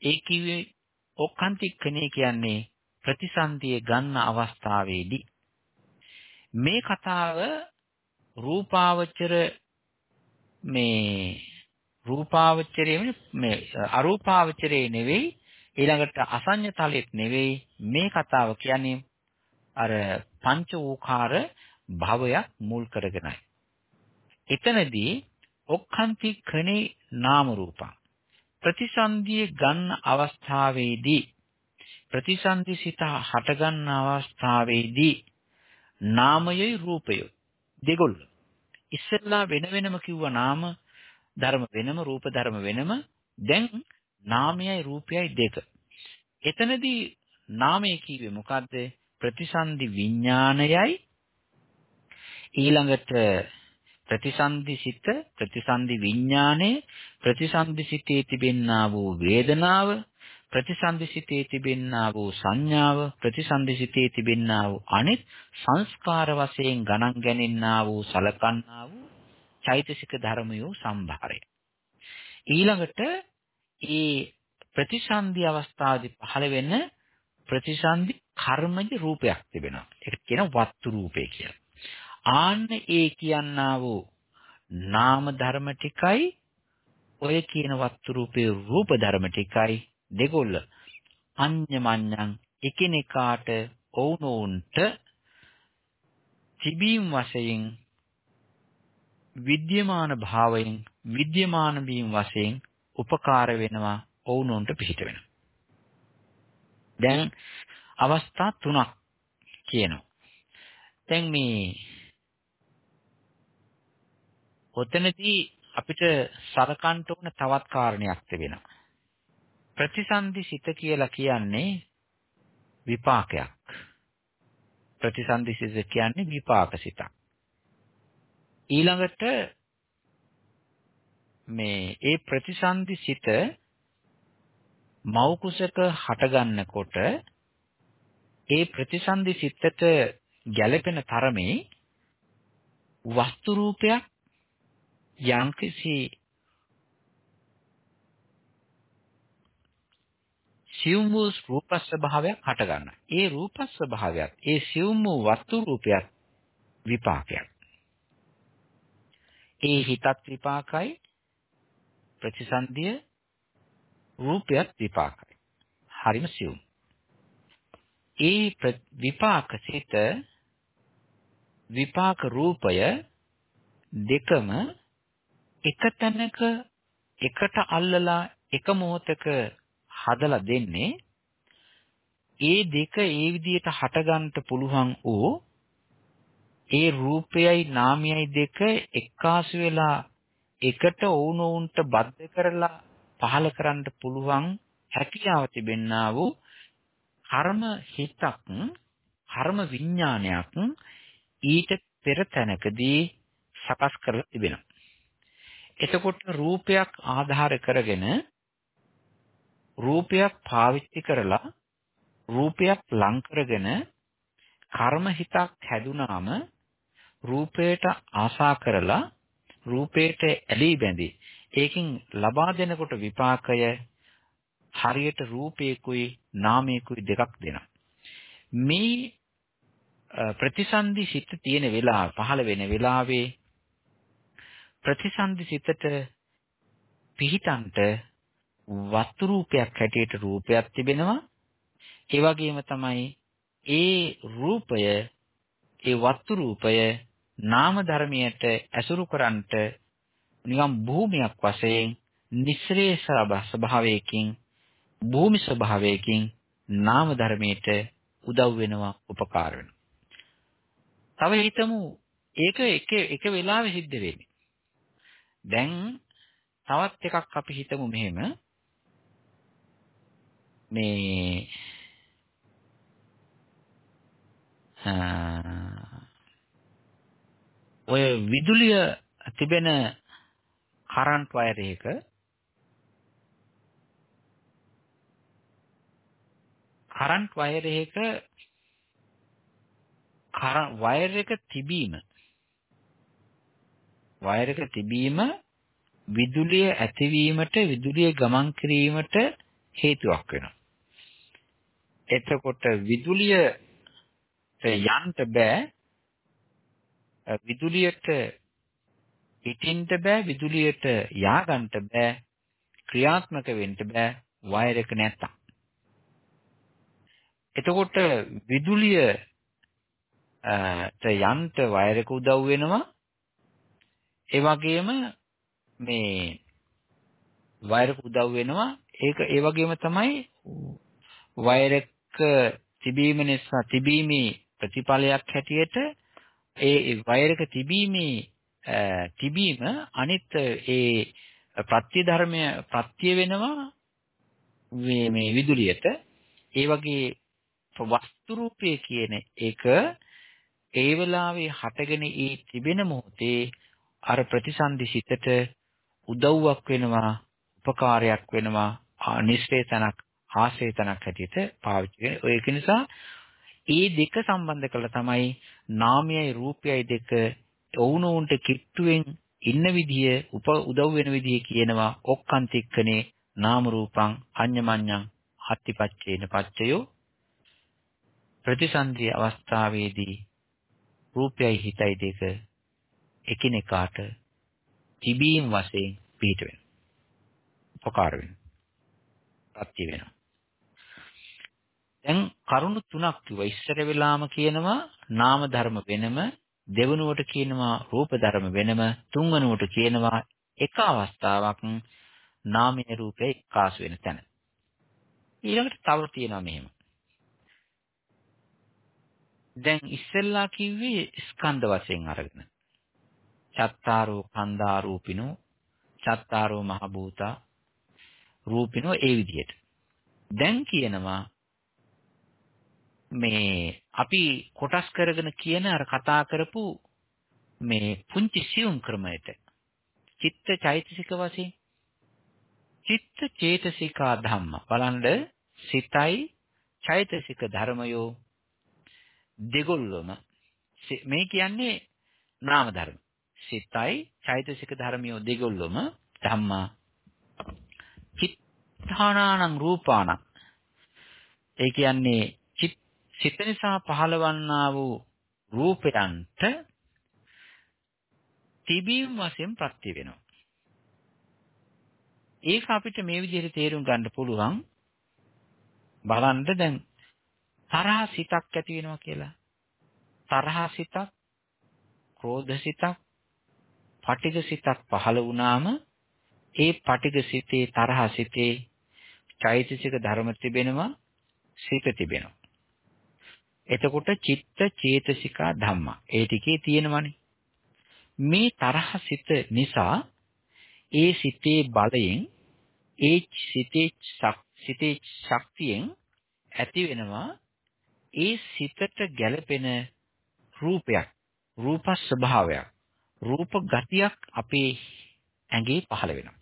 ඒ කිව්වේ ඔක්කාන්තික්ඛනේ කියන්නේ ප්‍රතිසන්දිය ගන්න අවස්ථාවේදී මේ කතාව රූපාවචර මේ රූපාවචරයේ මේ අරූපාවචරයේ නෙවෙයි ඊළඟට අසඤ්ඤ තලෙත් නෙවෙයි මේ කතාව කියන්නේ අර පංච ඕකාර භවයක් මුල් කරගෙනයි. එතනදී ඔක්ඛන්ති කනේ නාම රූපං ප්‍රතිසන්දියේ ගන්න අවස්ථාවේදී ප්‍රතිසන්දි සිත හට ගන්න අවස්ථාවේදී නාමයයි රූපයයි. දෙගොල්ල. ඉස්සෙල්ලා වෙන වෙනම කිව්ව නාම ධර්ම වෙනම රූප ධර්ම වෙනම. දැන් නාමයයි රූපයයි දෙක. එතනදී නාමය කිව්වේ මොකද්ද? ප්‍රතිසන්දි විඥානයයි. ඊළඟට ප්‍රතිසන්දි සිත ප්‍රතිසන්දි විඥානය ප්‍රතිසන්දි සිතේ තිබෙන්නා වූ වේදනාව ප්‍රතිසන්දිසිතේ තිබෙන්නා වූ සංඥාව ප්‍රතිසන්දිසිතේ තිබෙන්නා වූ අනිත් සංස්කාර වශයෙන් ගණන් ගැනෙන්නා වූ සලකන්නා වූ චෛතසික ධර්මයෝ සම්භාරය. ඊළඟට ඒ ප්‍රතිසන්දි අවස්ථාවේදී පහළ වෙන ප්‍රතිසන්දි කර්මජ රූපයක් තිබෙනවා. ඒක කියන වස්තු රූපය කියලා. ආන්න ඒ කියන්නා වූ නාම ධර්ම ටිකයි ඔය කියන වස්තු රූපේ රූප ධර්ම ටිකයි දෙගොල්ල අඤ්ඤමඤ්ඤං එකිනෙකාට ඔවුනොවුන්ට තිබීම් වශයෙන් විද්‍යමාන භාවයෙන් විද්‍යමාන වීම වශයෙන් උපකාර වෙනවා ඔවුනොන්ට පිහිට වෙනවා. දැන් අවස්ථා තුනක් කියනවා. දැන් මේ ඔතනදී අපිට සලකන්න ඕන තවත් කාරණයක් තිබෙනවා. ප්‍රතිසන්දි සිත කියලා කියන්නේ විපාකයක්. ප්‍රතිසන්දි සිත කියන්නේ විපාක සිතක්. ඊළඟට මේ ඒ ප්‍රතිසන්දි සිත මව් කුසක හටගන්නකොට ඒ ප්‍රතිසන්දි සිතට ගැළපෙන තරමේ වස්තු රූපයක් යම්කිසි සියුම් වූ රූප ස්වභාවයක් හට ගන්නවා. ඒ රූප ස්වභාවයත් ඒ සියුම් වූ වස්තු රූපයක් විපාකයක්. ඒ හිතත් විපාකයි ප්‍රතිසන්දිය රූපයත් විපාකයි. හරිම සියුම්. ඒ විපාක සිත විපාක රූපය දෙකම එක තැනක එකට අල්ලලා එක මොහොතක හදලා දෙන්නේ ඒ දෙක ඒ විදිහට හටගන්න පුළුවන් වූ ඒ රූපයයි නාමයයි දෙක එක්කාසු වෙලා එකට වුණොවුන්ට බද්ධ කරලා පහල කරන්න පුළුවන් හැකියාව තිබෙන්නා වූ කර්ම හිතක් කර්ම විඥානයක් ඊට පෙර තැනකදී සකස් කරලා තිබෙනවා. එතකොට රූපයක් ආධාර කරගෙන රූපයක් පාවිච්චි කරලා රූපයක් ලං කරගෙන කර්ම හිතක් හැදුනාම රූපයට ආශා කරලා රූපයට ඇලී බැඳි. ඒකෙන් ලබා දෙනකොට විපාකය හරියට රූපේකුයි නාමේකුයි දෙකක් දෙනවා. මේ ප්‍රතිසන්දි සිත තියෙන වෙලාව පහළ වෙන වෙලාවේ ප්‍රතිසන්දි සිතට පිහිටන්ට වස්තු රූපයක් හැටියට රූපයක් තිබෙනවා ඒ වගේම තමයි ඒ රූපය ඒ වස්තු රූපය නාම ධර්මයට ඇසුරු කරන්ට නිකම් භූමියක් වශයෙන් නිස්සරේ ස්වභාවයකින් භූමි ස්වභාවයකින් නාම ධර්මයට උදව් වෙනවා උපකාර වෙනවා. තව හිතමු ඒක එක එක වෙලාවෙ සිද්ධ වෙන්නේ. දැන් තවත් එකක් අපි හිතමු මෙහෙම මේ ඔය විදුලිය තිබෙන කරන්ට් වයර් එක කරන්ට් වයර් එක වයර් එක තිබීම වයර් එක තිබීම විදුලිය ඇතිවීමට විදුලිය ගමන් කිරීමට හේතුවක් වෙනවා. එතකොට විදුලිය යන්න බෑ. විදුලියට පිටින්ට බෑ විදුලියට ය아가න්න බෑ ක්‍රියාත්මක වෙන්න බෑ වයර් එක නැත්තම්. එතකොට විදුලිය ට යන්න වයර් එක උදව් වෙනවා. ඒ වගේම මේ වයර් එක උදව් වෙනවා. ඒක ඒ වගේම තමයි වයර් එක තිබීම නිසා තිබීමේ ප්‍රතිඵලයක් හැටියට ඒ වයර් එක තිබීමේ තිබීම අනිත් ඒ ප්‍රත්‍ය ධර්මය ප්‍රත්‍ය වෙනවා මේ මේ විදුලියට. ඒ වගේ වස්තු රූපය කියන එක ඒ වෙලාවේ හටගෙන ඒ තිබෙන මොහොතේ අර ප්‍රතිසන්දි සිතට උදව්වක් වෙනවා උපකාරයක් වෙනවා නිස්සේතනක් ආශේතනක් හැටියට පාවිච්චි වෙනවා ඒක නිසා ඒ දෙක සම්බන්ධ කරලා තමයි නාමයයි රූපයයි දෙක ඔවුනොවුන්ට කිට්ටුවෙන් ඉන්න විදිය උප උදව් වෙන විදිය කියනවා ඔක්කාන්තික්කනේ නාම රූපං අඤ්ඤමඤ්ඤං හත්තිපච්චේන පච්චයෝ ප්‍රතිසන්දි අවස්ථාවේදී රූපයයි හිතයි දෙක එකිනෙකාට තිබීම් වශයෙන් පිහිට වෙනවා. උපකාර වෙනවා. ප්‍රත්‍ය වෙනවා. දැන් කරුණු තුනක් කිව්වා. ඉස්සර වෙලාම කියනවා නාම ධර්ම වෙනම, දෙවනුවට කියනවා රූප ධර්ම වෙනම, තුන්වනුවට කියනවා එක අවස්ථාවක් නාමයේ රූපේ එකාසු වෙන තැන. ඊළඟට තව තියෙනවා මෙහෙම. දැන් ඉස්සෙල්ලා කිව්වේ ස්කන්ධ වශයෙන් අරගෙන. චත්තාරෝ කන්දා රූපිනෝ චත්තාරෝ මහ භූතා රූපිනෝ ඒ විදිහට. දැන් කියනවා මේ අපි කොටස් කරගෙන කියන අර කතා කරපු මේ පුංචි සියුම් ක්‍රමයට. චිත්ත චෛතසික වශයෙන්. චිත්ත චේතසිකා ධම්ම. බලන්න සිතයි චෛතසික ධර්මයෝ දෙගොල්ලම. මේ කියන්නේ නාම ධර්ම. සිතයි චෛතසික ධර්මියෝ දෙගොල්ලම ධම්මා. චිත්තානානං රූපාණං ඒ කියන්නේ සිත නිසා පහළවන්නා වූ රූපයන්ට තිබීම වශයෙන් ප්‍රත්‍ය වෙනවා. ඒක අපිට මේ විදිහට තේරුම් ගන්න පුළුවන් බලන්න දැන් තරහ සිතක් ඇති වෙනවා කියලා. තරහ සිතක්, ක්‍රෝධ සිතක්, පටිඝ සිතක් පහළ වුණාම ඒ පටිඝ සිතේ තරහ සිතේ චෛතසික ධර්ම තිබෙනවා, සිත තිබෙනවා. එතකොට චිත්ත චේතසිකා ධම්මා. ඒ ටිකේ තියෙනවනේ. මේ තරහ සිත නිසා ඒ සිතේ බලයෙන් ඒ සිතේ සිතේ ශක්තියෙන් ඇති වෙනවා ඒ සිතට ගැළපෙන රූපයක් රූප ස්වභාවයක් රූප ගතියක් අපේ ඇඟේ පහළ වෙනවා.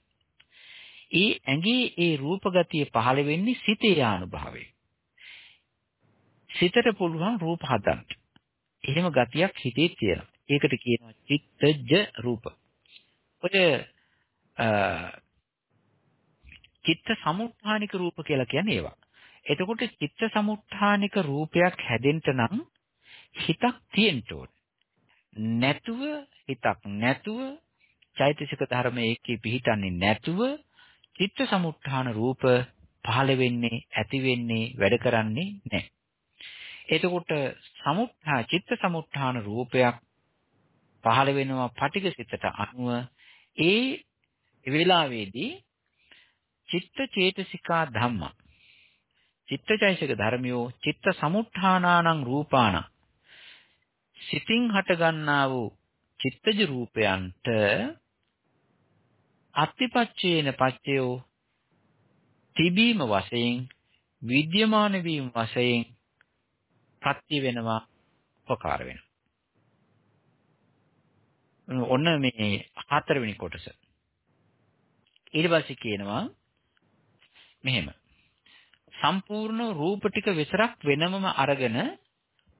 ඒ ඇඟේ ඒ රූප ගතිය පහළ වෙන්නේ සිතේ ආනුභාවයෙන්. සිතට පුළුවන් රූප හදන්න. එහෙම ගතියක් හිතේ තියෙනවා. ඒකට කියනවා චිත්තජ රූප. ඔය චිත්ත සමුත්ථානික රූප කියලා කියන්නේ ඒවා. එතකොට චිත්ත සමුත්ථානික රූපයක් හැදෙන්න නම් හිතක් තියෙන්න ඕනේ. නැතුව හිතක් නැතුව චෛතසික ධර්ම ඒකේ පිහිටන්නේ නැතුව චිත්ත සමුත්ථාන රූප පහළ වෙන්නේ ඇති වෙන්නේ වැඩ කරන්නේ නැහැ. එතකොට සමුත්ථා චිත්ත සමුත්ථාන රූපයක් පහළ වෙනවා පටිඝ සිතට අනුව. ඒ වෙලාවේදී චිත්ත චේතසිකා ධම්ම චිත්තචෛසික ධර්මියෝ චිත්ත සමුත්ථානානං රූපාණ සිතින් හටගන්නා වූ චිත්තජ රූපයන්ට අත්තිපච්චේන පච්චයෝ තිබීම වශයෙන් විද්‍යමාන වීම වශයෙන් ප්‍රත්‍ය වෙනවා උපකාර වෙනවා. ඔන්න මේ හතරවෙනි කොටස. ඊට පස්සේ කියනවා මෙහෙම. සම්පූර්ණ රූප ටික විතරක් වෙනමම අරගෙන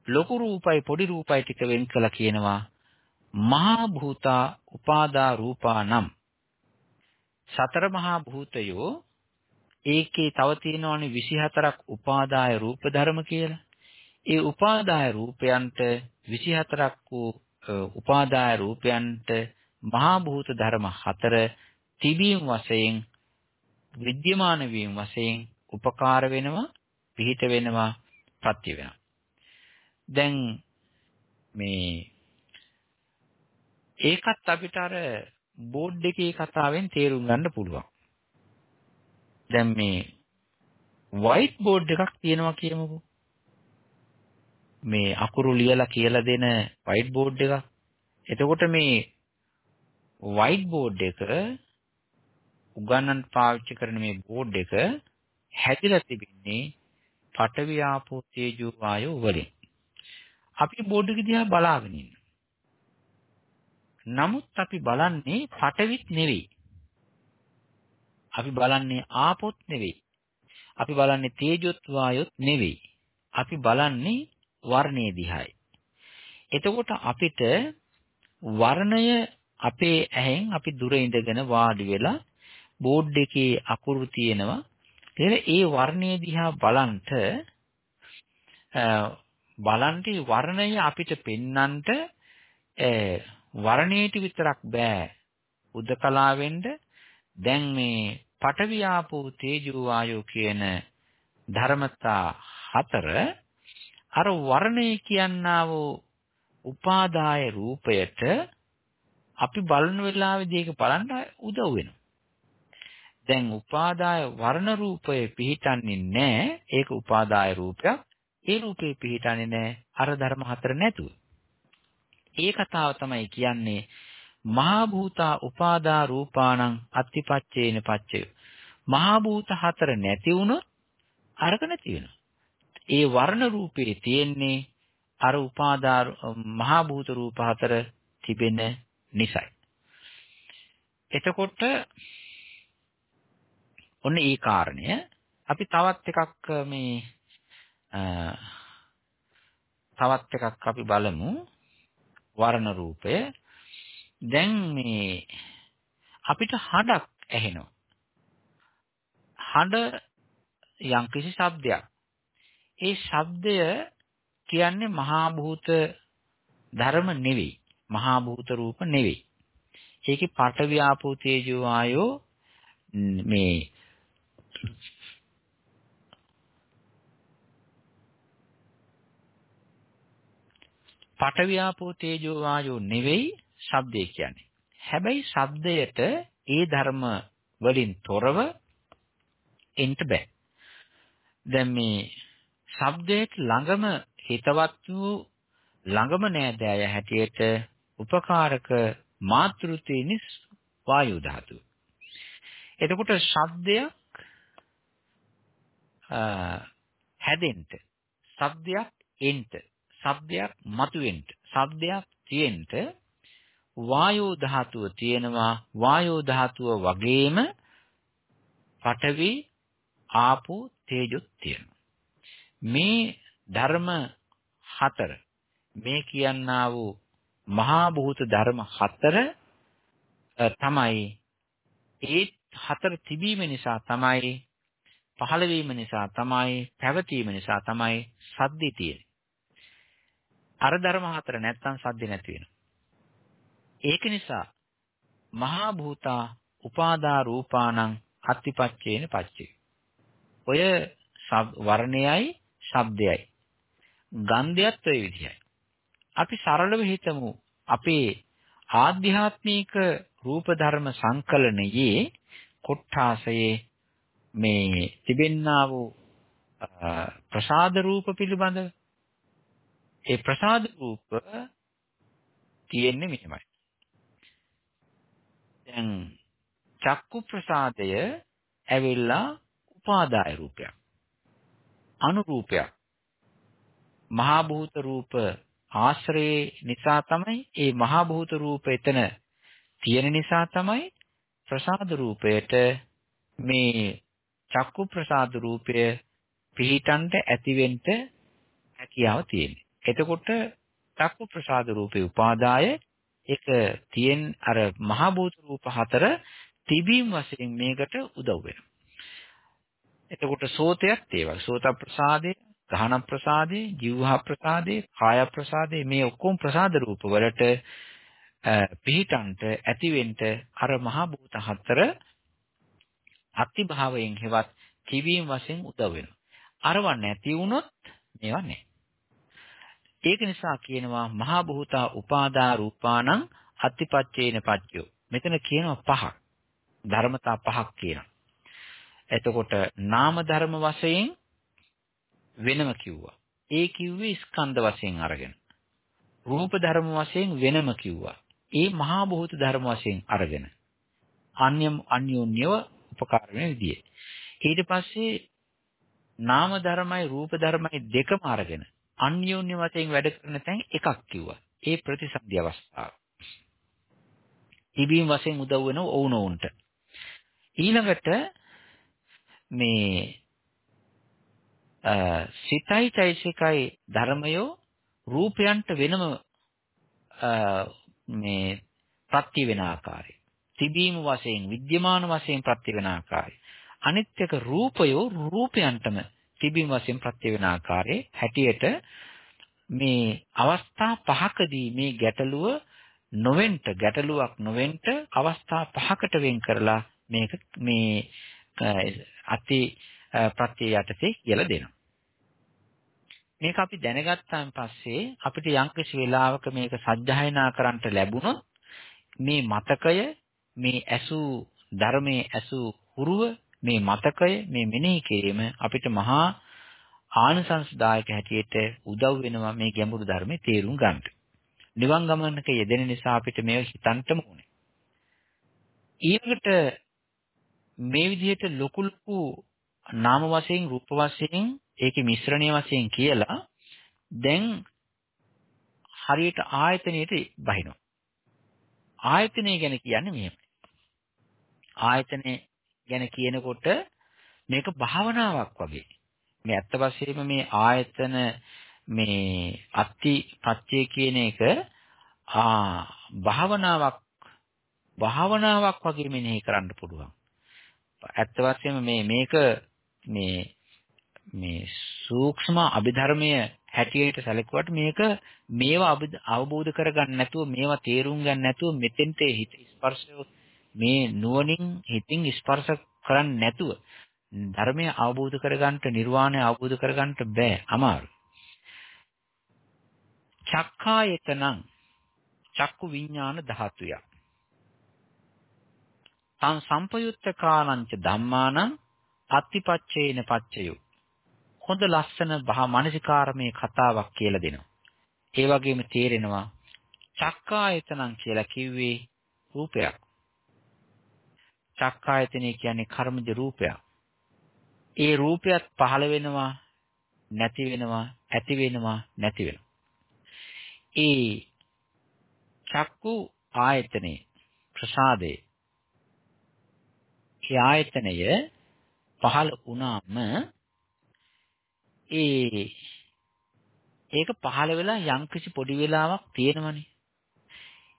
ලොකු රූපයි පොඩි රූපයි ටික වෙන් කළා කියනවා මහා භූතා උපාදා රූපානම් සතර මහා භූතයෝ ඒකේ තව තියෙනවනේ 24ක් උපාදාය රූප ධර්ම කියලා. ඒ උපාදාය රූපයන්ට 24ක් වූ උපාදාය රූපයන්ට මහා භූත ධර්ම හතර තිබීම වශයෙන් විද්‍යමාන වීම වශයෙන් උපකාර වෙනවා පිහිට වෙනවා ප්‍රත්‍ය වෙනවා. දැන් මේ ඒකත් අපිට අර බෝඩ් එකේ කතාවෙන් තේරුම් ගන්න පුළුවන්. දැන් මේ වයිට් බෝඩ් එකක් තියෙනවා කියමුකෝ. මේ අකුරු ලියලා කියලා දෙන වයිට් බෝඩ් එකක්. එතකොට මේ වයිට් බෝඩ් එක උගන්නන්න පාවිච්චි කරන මේ බෝඩ් එක හැදිලා තිබෙන්නේ පඨවි ආපෝ තේජෝ වායෝ වලින්. අපි බෝඩ් එක දිහා බලාගෙන ඉන්න. නමුත් අපි බලන්නේ පඨවිත් නෙවෙයි. අපි බලන්නේ ආපොත් නෙවෙයි. අපි බලන්නේ තේජොත් වායොත් නෙවෙයි. අපි බලන්නේ වර්ණයේ දිහායි. එතකොට අපිට වර්ණය අපේ ඇහෙන් අපි දුර ඉඳගෙන වාඩි වෙලා බෝඩ් එකේ අකුරු තියෙනවා. ඒතර ඒ වර්ණයේ දිහා බලන්ට බලන්ටි වර්ණය අපිට පෙන්නන්ට වර්ණයට විතරක් බෑ. උදකලා වෙන්න දැන් මේ පඨවි ආපෝ තේජෝ වායෝ කියන ධර්මතා හතර අර වර්ණය කියනා වූ උපාදාය රූපයට අපි බලන වෙලාවේදී ඒක බලන්න උදව් වෙනවා. දැන් උපාදාය වර්ණ රූපය පිහිටන්නේ නැහැ. ඒක උපාදාය රූපයක්. ඒ රූපේ පිහිටන්නේ නැහැ අර ධර්ම හතර නැතුව. ඒ කතාව තමයි කියන්නේ මහා භූතා උපාදා රූපාණං අත්තිපච්චේන පච්චය. මහා භූත හතර නැති වුණොත් අරක නැති වෙනවා. ඒ වර්ණ රූපේ තියෙන්නේ අර උපාදා මහා භූත රූප හතර තිබෙන නිසයි. එතකොට ඔන්න ඒ කාරණය. අපි තවත් එකක් මේ තවත් එකක් අපි බලමු. වර්ණ රූපය. දැන් මේ අපිට හඬක් ඇහෙනවා. හඬ යම්කිසි ශබ්දයක්. ඒ ශබ්දය කියන්නේ මහා භූත ධර්ම නෙවෙයි මහා භූත රූප නෙවෙයි ඒකේ පඨවි ආපෝ තේජෝ ආයෝ මේ පඨවි ආපෝ තේජෝ වායෝ නෙවෙයි ශබ්දය කියන්නේ. හැබැයි ශබ්දයට ඒ ධර්ම වලින් තොරව එන්න බෑ. දැන් මේ ශබ්දයට ළඟම හිතවත් වූ ළඟම නෑදෑය හැටියට උපකාරක මාතෘත්වේනිස් වායු ධාතුව. එතකොට ශබ්දයක් හැදෙන්න ශබ්දයක් එන්න ශබ්දයක් මතුවෙන්න ශබ්දයක් තියෙන්න වායෝ ධාතුව තියෙනවා වායෝ ධාතුව වගේම පඨවි ආපෝ තේජොත් තියෙනවා මේ ධර්ම හතර මේ කියන්නා වූ මහා භූත ධර්ම හතර තමයි ඒ හතර තිබීම නිසා තමයි පහළ වීම නිසා තමයි පැවතීම නිසා තමයි සද්දේ තියෙන්නේ. අර ධර්ම හතර නැත්තම් සද්ද නැති වෙනවා. ඒක නිසා මහා භූතා උපාදා රූපාණං අත්තිපච්චේන පච්චේ. ඔය වර්ණයයි ශබ්දයයි ගන්ධයත් ඔය විදිහයි. අපි සරලව හිතමු අපේ ආධ්‍යාත්මික රූප ධර්ම සංකලනයේ කොට්ඨාසයේ මේ තිබෙන්නා වූ ප්‍රසාද රූප පිළිබඳව ඒ ප්‍රසාද රූප තියෙන්නේ මෙහෙමයි. දැන් චක්කු ප්‍රසාදය ඇවිල්ලා උපාදාය රූපයක්. අනුරූපයක්. මහා භූත රූප ආශ්‍රේ නිසා තමයි ඒ මහා භූත රූප එතන තියෙන නිසා තමයි ප්‍රසාද රූපයට මේ චක්කු ප්‍රසාද රූපය පිහිටන්ට ඇතිවෙන්න හැකියාව තියෙන්නේ. එතකොට චක්කු ප්‍රසාද රූපේ උපාදාය ඒක තියෙන අර මහ භූත රූප හතර තිබීම වශයෙන් මේකට උදව් වෙනවා. එතකොට සෝතයක් ඒ වගේ සෝත ප්‍රසාදේ, ගහන ප්‍රසාදේ, ජීවහා ප්‍රසාදේ, කාය ප්‍රසාදේ මේ ඔක්කොම ප්‍රසාද රූප වලට පිහිටන්ට ඇතිවෙන්න අර මහ භූත හතර අතිභාවයෙන් හෙවත් කිවීම වශයෙන් උදව් වෙනවා. අරව නැති වුණොත් මේවා නැහැ. ඒක නිසා කියනවා මහා භූතා උපාදා රූපාණං අත්තිපච්චේන පච්චයෝ. මෙතන කියනවා පහක්. ධර්මතා පහක් කියනවා. එතකොට නාම ධර්ම වශයෙන් වෙනම කිව්වා. ඒ කිව්වේ ස්කන්ධ වශයෙන් අරගෙන. රූප ධර්ම වශයෙන් වෙනම කිව්වා. ඒ මහා භූත ධර්ම වශයෙන් අරගෙන. අන්‍යම් අන්‍යෝන්‍යව උපකාර වෙන විදිය. ඊට පස්සේ නාම ධර්මයි රූප ධර්මයි දෙකම අරගෙන අන්‍යෝන්‍ය වශයෙන් වැඩ කරන තැන් එකක් කිව්වා. ඒ ප්‍රතිසන්දි අවස්ථාව. තිබීම වශයෙන් උදව් වෙන වුණොවුන්ට. ඊළඟට මේ සිතයි චෛසිකයි ධර්මයෝ රූපයන්ට වෙනම මේ ප්‍රත්‍ය වෙන ආකාරය. තිබීම වශයෙන් විද්‍යමාන වශයෙන් ප්‍රත්‍ය වෙන ආකාරය. අනිත් එක රූපයෝ රූපයන්ටම තිබීම වශයෙන් ප්‍රත්‍ය වෙන ආකාරයේ හැටියට මේ අවස්ථා පහකදී මේ ගැටලුව නොවෙන්ට ගැටලුවක් නොවෙන්ට අවස්ථා පහකට වෙන් කරලා මේක මේ අති ප්‍රත්‍ය යටතේ කියලා දෙනවා. මේක අපි දැනගත්තාන් පස්සේ අපිට යම්කිසි වෙලාවක මේක සජ්ජායනා කරන්නට ලැබුණොත් මේ මතකය මේ ඇසු ධර්මයේ ඇසු හුරුව මේ මතකය මේ මෙනෙහි කිරීම අපිට මහා ආනිසංසදායක හැටියට උදව් වෙනවා මේ ගැඹුරු ධර්මයේ තේරුම් ගන්නට. නිවන් ගමනක යෙදෙන නිසා අපිට මේක හිතන්නම ඕනේ. ඊළඟට මේ විදිහට ලොකු ලොකු නාම වශයෙන් රූප වශයෙන් ඒකේ මිශ්‍රණය වශයෙන් කියලා දැන් හරියට ආයතනයට බහිනවා. ආයතනය ගැන කියන්නේ මෙහෙමයි. ආයතනය ගැන කියනකොට මේක භාවනාවක් වගේ. මේ ඇත්ත වශයෙන්ම මේ ආයතන මේ අත්ති පත්‍ය කියන එක ආ භාවනාවක් භාවනාවක් වගේ මෙනෙහි කරන්න පුළුවන්. ඇත්ත වශයෙන්ම මේ මේක මේ මේ සූක්ෂම අභිධර්මය හැටියට සැලකුවට මේක මේවා අවබෝධ කරගන්න නැතුව මේවා තේරුම් ගන්න නැතුව මෙතෙන්ට හිත ස්පර්ශය මේ නුවණින් හිතින් ස්පර්ශ කරන්නේ නැතුව ධර්මය අවබෝධ කරගන්නට නිර්වාණය අවබෝධ කරගන්නට බෑ අමාරු. චක්ඛායතනං චක්කු විඥාන ධාතුය. තං සම්පයුත්ත කාලංච ධම්මානං අත්තිපච්චේන පච්චයෝ. හොඳ ලස්සන බහ මානසිකාරමේ කතාවක් කියලා දෙනවා. ඒ වගේම තේරෙනවා චක්කායතනං කියලා කිව්වේ රූපයක්. චක්කායතනය කියන්නේ කර්මජ රූපයක්. ඒ රූපයත් පහළ වෙනවා නැති වෙනවා ඇති වෙනවා නැති වෙනවා. ඒ චක්කු ආයතනේ ප්‍රසාදේ ඒ ආයතනය පහළ වුණාම ඒ ඒක පහළ වෙලා යම්කිසි පොඩි වෙලාවක් තියෙනවනේ.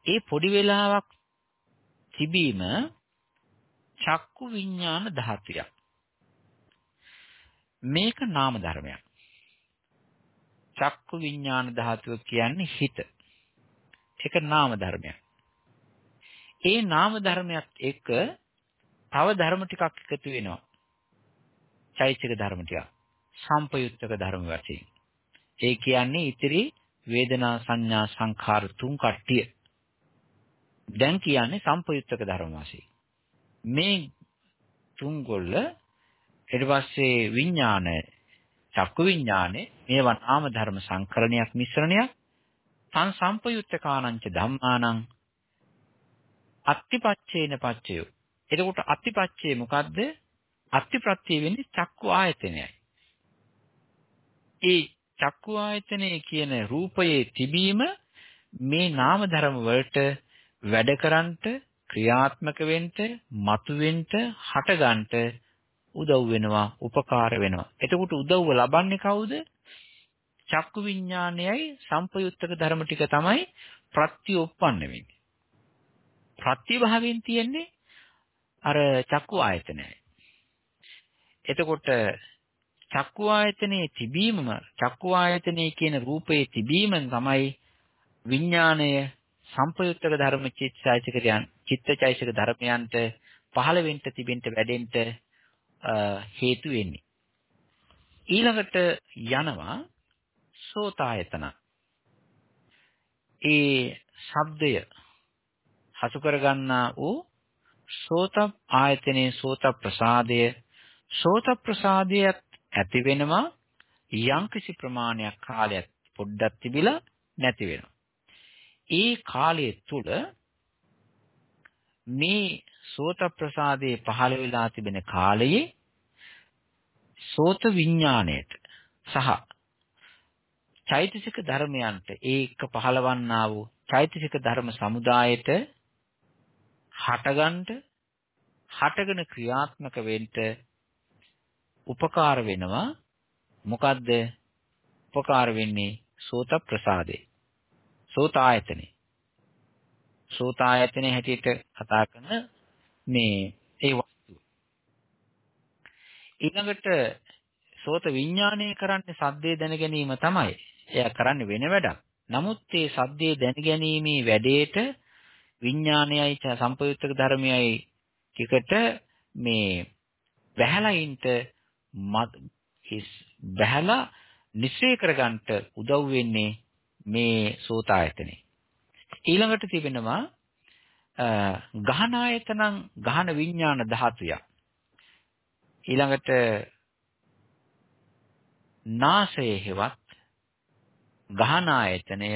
ඒ පොඩි වෙලාවක් තිබීම චක්කු විඥාන ධාතුවක්. මේක නාම ධර්මයක්. චක්කු විඥාන ධාතුව කියන්නේ හිත. ඒක නාම ධර්මයක්. ඒ නාම ධර්මයක් එක්ක තව ධර්ම ටිකක් එකතු වෙනවා. චෛතසික ධර්ම ටික. සම්පයුත්තක ධර්ම වශයෙන්. ඒ කියන්නේ ඉතිරි වේදනා සංඥා සංඛාර තුන් කට්ටිය. දැන් කියන්නේ සම්පයුත්තක ධර්ම වශයෙන්. මේ තුන් ගොල්ල ඊට පස්සේ විඥානය චක්කු විඥානේ මේවා නාම ධර්ම සංකරණයක් මිශ්‍රණයක් තන් සම්පයුත්තකානංච ධම්මානං අත්තිපච්චේන පච්චයෝ එතකොට අත්තිපච්චේ මොකද්ද? අත්තිප්‍රත්‍ය වෙන්නේ චක්කු ආයතනයයි. ඒ චක්කු ආයතනයේ කියන රූපයේ තිබීම මේ නාම ධර්ම වලට වැඩ කරන්නට ක්‍රියාත්මක වෙන්න මතුවෙන්න හටගන්නට උදව් වෙනවා උපකාර වෙනවා. එතකොට උදව්ව ලබන්නේ කවුද? චක්කු විඥානයයි සම්පයුත්තක ධර්ම ටික තමයි ප්‍රත්‍ය උප්පන්න වෙන්නේ. ප්‍රතිභාවයෙන් තියෙන්නේ අර චක්කු ආයතනයයි එතකොට චක්කු ආයතනයේ තිබීමම චක්කු ආයතනයේ කියන රූපයේ තිබීමෙන් තමයි විඥාණය සංපයුත්තක ධර්ම චිත්තචෛතසිකයන් චිත්තචෛතසික ධර්මයන්ට පහළ වෙන්න තිබෙන්න වැඩෙන්න හේතු වෙන්නේ. ඊළඟට යනවා සෝතායතන. ඒ ශබ්දය හසු කරගන්නා වූ සෝත ආයතනයේ සෝත ප්‍රසාදය සෝත ප්‍රසාදයට ඇති වෙනවා යම්කිසි ප්‍රමාණයක් කාලයක් පොඩ්ඩක් තිබිලා නැති වෙනවා. ඒ කාලය තුල මේ සෝත ප්‍රසාදයේ පහළ වෙලා තිබෙන කාලයේ සෝත විඥාණයට සහ චෛතසික ධර්මයන්ට ඒක පහළවන්නා වූ චෛතසික ධර්ම සමුදායට හටගන්න හටගෙන ක්‍රියාත්මක වෙන්න උපකාර වෙනවා. මොකද්ද උපකාර වෙන්නේ? සෝත ප්‍රසාදේ සෝත ආයතනේ සෝත ආයතනේ හැටියට කතා කරන මේ ඒ වස්තුව. ඊළඟට සෝත විඥානය කරන්නේ සද්දේ දැන ගැනීම තමයි. එයා කරන්නේ වෙන වැඩක්. නමුත් මේ සද්දේ දැන ගැනීමේ වැඩේට විඥානයයි සම්පයුත්තක ධර්මයයි ටිකට මේ බහැලා ඉන්න හිස් බහැලා නිශ්චය කරගන්නට උදව් වෙන්නේ මේ සෝත ආයතනේ. ඊළඟට තිබෙනවා ගහන ආයතනං ගහන විඥාන ධාතුය. ඊළඟට නාසයේ හෙවත් ගහන ආයතනය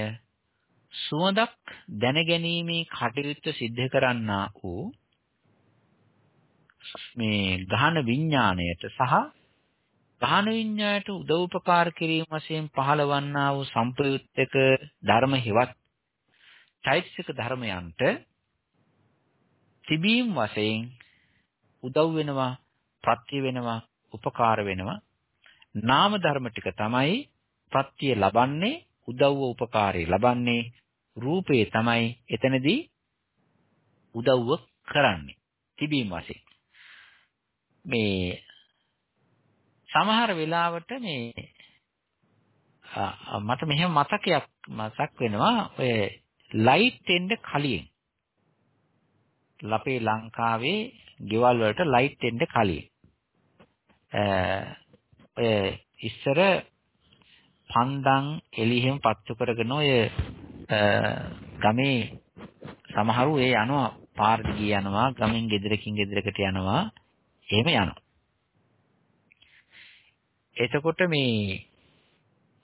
සුවඳක් දැනගැනීමේ කටයුත්ත සිද්ධ කරන්නා වූ මේ ගහන විඥාණයට සහ ගහන විඥාණයට උදව් උපකාර කිරීම වශයෙන් පහළවන්නා වූ සම්ප්‍රයුක්තක ධර්ම හෙවත් චෛතසික ධර්මයන්ට තිබීම් වශයෙන් උදව් වෙනවා ප්‍රත්‍ය වෙනවා උපකාර වෙනවා. නාම ධර්ම ටික තමයි ප්‍රත්‍ය ලබන්නේ උදව්ව උපකාරය ලබන්නේ රූපේ තමයි එතනදී උදව්ව කරන්නේ. තිබීම වශයෙන්. මේ සමහර වෙලාවට මේ මට මෙහෙම මතකයක් මතක් වෙනවා. ඔය ලයිට් එන්න කලින්. ලපේ ලංකාවේ ගෙවල් වලට ලයිට් එන්න කලින්. ඔය ඉස්සර පන්දන් එළිහෙම පත්තු කරගෙන ඔය ගමේ සමහරු ඒ යනවා පාර දිගේ යනවා ගමෙන් ගෙදරකින් ගෙදරකට යනවා එහෙම යනවා එතකොට මේ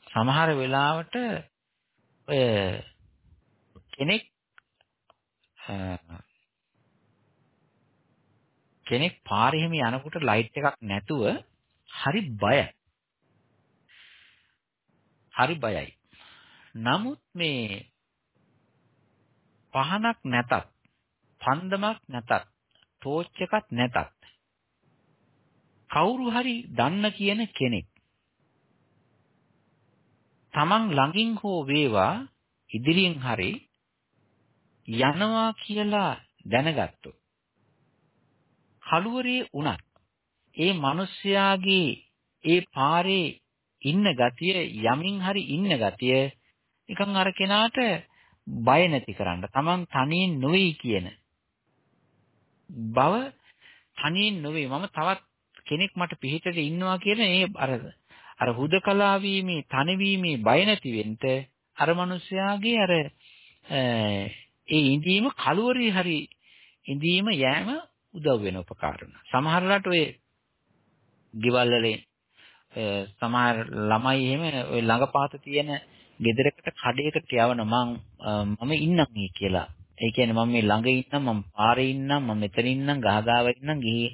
සමහර වෙලාවට ඔය කෙනෙක් කෙනෙක් පාරේ එහෙම යනකොට ලයිට් එකක් නැතුව හරි බයයි. හරි බයයි. නමුත් මේ පහනක් නැතත්, පන්දමක් නැතත්, ටෝච් එකක් නැතත් කවුරු හරි දන්න කියන කෙනෙක් තමන් ළඟින් හෝ වේවා ඉදිරියෙන් හරි යනවා කියලා දැනගත්තොත් කලුවරේ උනත් ඒ මිනිස්යාගේ ඒ පාරේ ඉන්න ගතිය යමින් හරි ඉන්න ගතිය නිකන් අර කෙනාට බය නැති කරන්න තමන් තනියෙන් නොවේ කියන බව තනියෙන් නොවේ මම තවත් කෙනෙක් මට පිහිටට ඉන්නවා කියන ඒ අර අර හුදකලා වීමේ තනවීමේ බය නැති වෙන්න අර මිනිස්යාගේ අර ඒ ඉඳීම කලුවරේ හරි ඉඳීම යෑම උදව් වෙන උපකාරණ. සමහරලාට ඔය ගෙවල් වල සමහර ළමයි එහෙම ඔය ළඟපාත තියෙන ගෙදරකට කඩේකට යවන මං මම ඉන්නම් කියලා. ඒ කියන්නේ මම මේ ළඟ ඉන්නම් මම පාරේ ඉන්නම් මම මෙතන ඉන්නම් ගහගාව ඉන්නම් ගිහි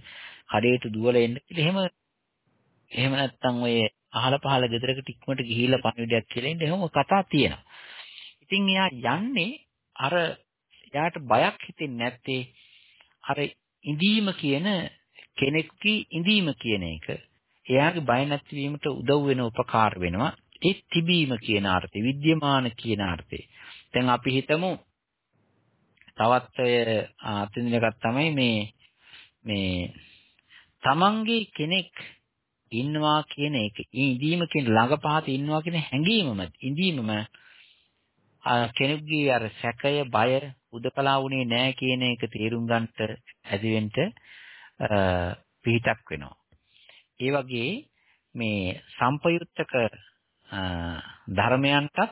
කඩේට දුවලා එන්න කියලා එහෙම එහෙම නැත්නම් ඔය අහල පහල ගෙදරකට ඉක්මනට ගිහිල්ලා පණිවිඩයක් කියලා ඉන්න එහෙම කතා තියෙනවා. ඉතින් එයා යන්නේ අර එයාට බයක් හිතෙන්නේ නැත්තේ අර ඉඳීම කියන කෙනෙක්ගේ ඉඳීම කියන එක එයාගේ බය නැතිවීමට උදව් වෙන උපකාර වෙනවා. ඒ තිබීම කියන අර්ථය, විද්‍යමාන කියන අර්ථය. දැන් අපි හිතමු තවත් ඔය අතින් එකක් තමයි මේ මේ තමන්ගේ කෙනෙක් ඉන්නවා කියන එක ඉඳීම කියන ළඟපහත ඉන්නවා කියන හැඟීමම ඉඳීමම කෙනෙකුගේ අර සැකය බය උදකලා වුණේ නැහැ කියන එක තේරුම් ගන්නට ඇදිවෙන්න පිහිටක් වෙනවා. ඒ වගේ මේ සම්පයුත්තක ධර්මයන්ටත්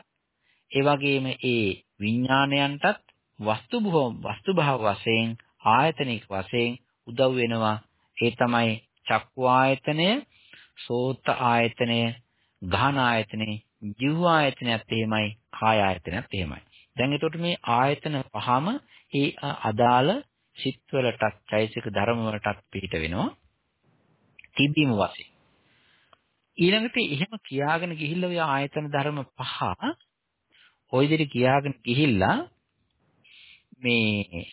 ඒ වගේම ඒ විඥාණයන්ටත් වස්තු භව වස්තු භව වශයෙන් ආයතනික වශයෙන් උදව් වෙනවා ඒ තමයි චක්කු ආයතනය, සෝත ආයතනය, ගාහන ආයතනය, ජීව ආයතනයත් එහෙමයි, කාය ආයතනයත් එහෙමයි. දැන් එතකොට මේ ආයතන පහම ඒ අදාළ සිත්වලටත්, චෛසික ධර්ම වලටත් පිට වෙනවා. තිබීම වශයෙන්. ඊළඟට එහෙම කියාගෙන ගිහිල්ලා ඔය ආයතන ධර්ම පහ ওই විදිහට කියාගෙන ගිහිල්ලා මේ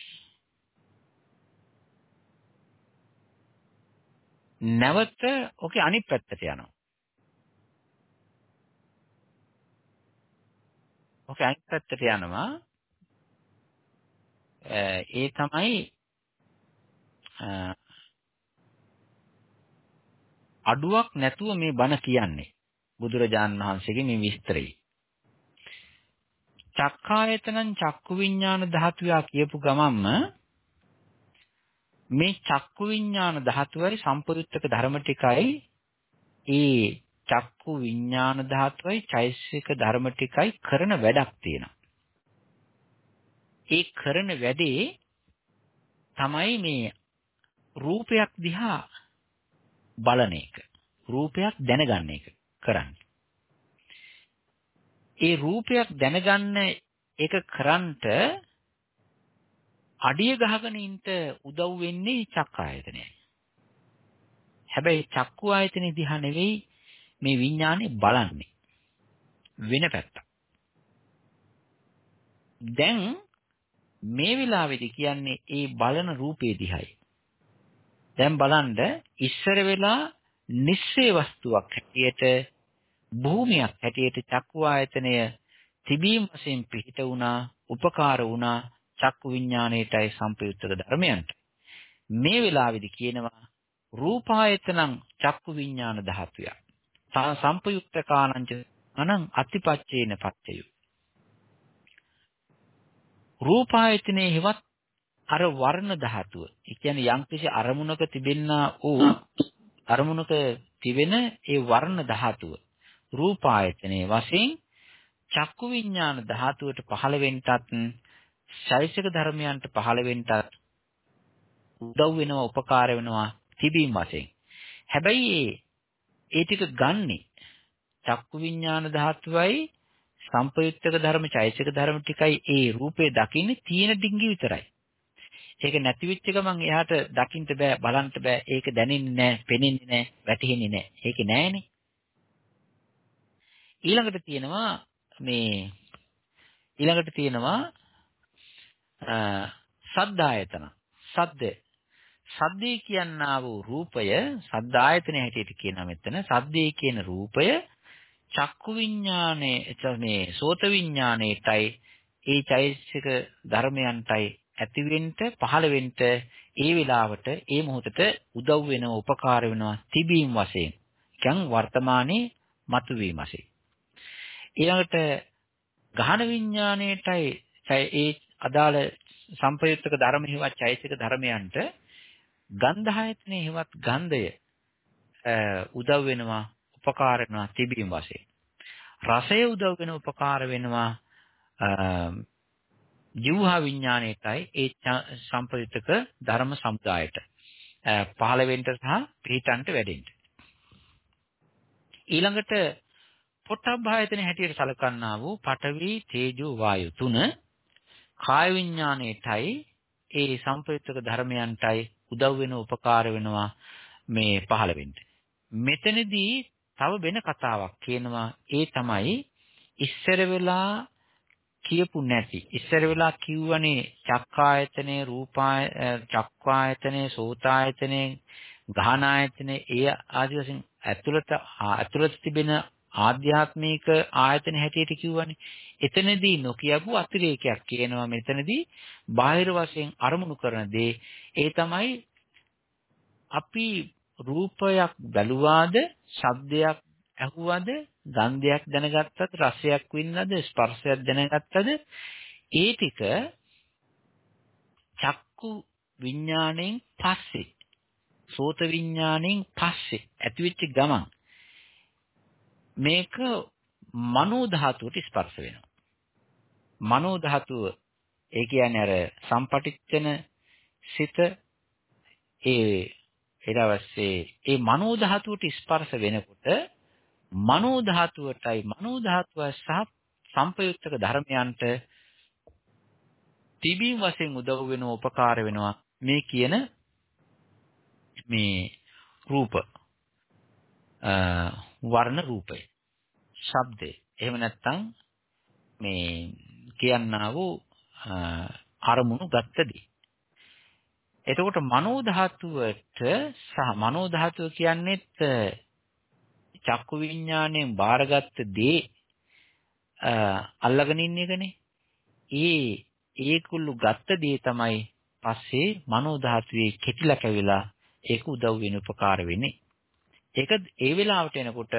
නැවත ඔකේ අනිත් පැත්තට යනවා. ඔකේ අනිත් පැත්තට යනවා. ඒ තමයි අඩුවක් නැතුව මේ බණ කියන්නේ. බුදුරජාණන් වහන්සේගේ මේ විස්තරය. චක්කායතනං චක්කු විඥාන ධාතුයා කියපු ගමන්ම මේ චක්කු විඥාන ධාතුවයි සම්පයුත්තක ධර්ම ටිකයි ඒ චක්කු විඥාන ධාතුවයි චෛසික ධර්ම ටිකයි කරන වැඩක් තියෙනවා. ඒ කරන වැඩේ තමයි මේ රූපයක් දිහා බලන එක. රූපයක් දැනගන්න එක කරන්නේ. ඒ රූපයක් දැනගන්න එක කරන්ට අඩිය ගහගෙන ඉන්න උදව් වෙන්නේ චක්කායතනයයි. හැබැයි චක්කු ආයතනෙ දිහා නෙවෙයි මේ විඥානේ බලන්නේ. වෙන පැත්තක්. දැන් මේ වෙලාවේදී කියන්නේ ඒ බලන රූපේ දිහායි. දැන් බලන්න ඉස්සර වෙලා නිස්සේ වස්තුවක් හැටියට භූමියක් හැටියට චක්කු ආයතනය තිබීම වශයෙන් පිහිට වුණා, උපකාර වුණා චක්කු විඥාණයටයි සම්පයුත්තක ධර්මයන්ට. මේ වෙලාවේදී කියනවා රූපායතනං චක්කු විඥාන ධාතුය. සම්පයුක්තකානංච අනං අතිපච්චේන පච්චයු. රූපායතනයේ හෙවත් අර වර්ණ ධාතුව. ඒ කියන්නේ යම්කිසි අරමුණක තිබෙනා වූ අරමුණක තිබෙන ඒ වර්ණ ධාතුව රූපායතනයේ වශයෙන් චක්කු විඥාන ධාතුවට පහළ වෙන්නටත් ශෛසික ධර්මයන්ට පහළ වෙන්නටත් උදව් වෙනවා උපකාර වෙනවා තිබීම වශයෙන්. හැබැයි ඒ ටික ගන්නෙ චක්කු විඥාන ධාතුවයි සම්පයුක්තක ධර්ම චෛසික ධර්ම ටිකයි ඒ රූපේ දකින්නේ තියෙන ඩිංගි විතරයි. ඒක නැති වෙච්ච ගමන් එයාට දකින්න බෑ බලන්න බෑ. ඒක දැනෙන්නේ නෑ පෙනෙන්නේ නෑ වැටහෙන්නේ නෑ. ඒක නෑනේ. ඊළඟට තියෙනවා මේ ඊළඟට තියෙනවා සද්දායතන සද්ද සද්දේ කියනා වූ රූපය සද්දායතන හැටියට කියනවා මෙතන. සද්දේ කියන රූපය චක්කු විඥානයේ මේ සෝත විඥානයේටයි ඒ චෛතසික ධර්මයන්ටයි ඇතිවෙන්න පහළ වෙන්න ඒ වෙලාවට ඒ මොහොතට උදව් වෙනවා උපකාර වෙනවා තිබීම වශයෙන්. කියන් වර්තමානයේ මතුවීම වශයෙන්. ඊළඟට ගහන විඥාණයටයි ඒ අදාළ සංපයුක්තක ධර්ම හිවත් චෛතසික ධර්මයන්ට ගන්ධායතනයේ හිවත් ගන්ධය උදව් වෙනවා උපකාර වෙනවා තිබීම වශයෙන්. රසය උදව් වෙන උපකාර වෙනවා ජීවහා විඥාණයටයි ඒ සංපයුක්තක ධර්ම සමුදායට පහළ වෙන්න සහ පිහිටන්ට වැඩෙන්න ඊළඟට පොට්ටබ්බායතන හැටියට සලකන්නා වූ පඨවි තේජෝ වායු තුන කාය විඥාණයටයි ඒ සංපයුක්තක ධර්මයන්ටයි උදව් වෙන උපකාර වෙනවා මේ පහළ වෙන්න. මෙතනදී තව වෙන කතාවක් කියනවා ඒ තමයි ඉස්සර වෙලා කියපු නැති ඉස්සර වෙලා කිව්වනේ චක්කායතනේ රූපාය චක්කායතනේ සෝතායතනේ ගහනායතනේ ඒ ආදි වශයෙන් ඇතුළත ඇතුළත තිබෙන ආධ්‍යාත්මික ආයතන හැටියට කිව්වනේ. එතනදී නොකියපු අතිරේකයක් කියනවා මෙතනදී බාහිර වශයෙන් අරමුණු කරන දේ ඒ තමයි අපි රූපයක් බැලුවාද, ශබ්දයක් ඇහුවද, ගන්ධයක් දැනගත්තද, රසයක් වින්නද, ස්පර්ශයක් දැනගත්තද ඒ ටික චක්කු විඥාණයෙන් පස්සේ සෝත විඥාණයෙන් පස්සේ ඇතිවෙච්ච ගමන් මේක මනෝ ධාතුවට ස්පර්ශ වෙනවා. මනෝ ධාතුව ඒ කියන්නේ අර සම්පටිච්ඡන සිත ඒ ඊළවස්සේ ඒ මනෝ ධාතුවට ස්පර්ශ වෙනකොට මනෝ ධාතුවටයි මනෝ ධාතුව සහ සංපයුක්තක ධර්මයන්ට තිබීම වශයෙන් උදව් වෙනව උපකාර වෙනවා මේ කියන මේ රූප වර්ණ රූපය. ශබ්දේ. එහෙම නැත්නම් මේ කියන්නා වූ අරමුණු ගත්තදී. එතකොට මනෝ ධාතුවට සහ මනෝ ධාතුව කියන්නේත් චක්කු විඥාණයෙන් බාරගත්ත දේ අල්ලගෙන ඉන්න එකනේ. ඒ ඒකුළු ගත්ත දේ තමයි පස්සේ මනෝ ධාතුවේ කෙටිලා කැවිලා ඒක උදව් වෙන උපකාර වෙන්නේ. ඒක ඒ වෙලාවට එනකොට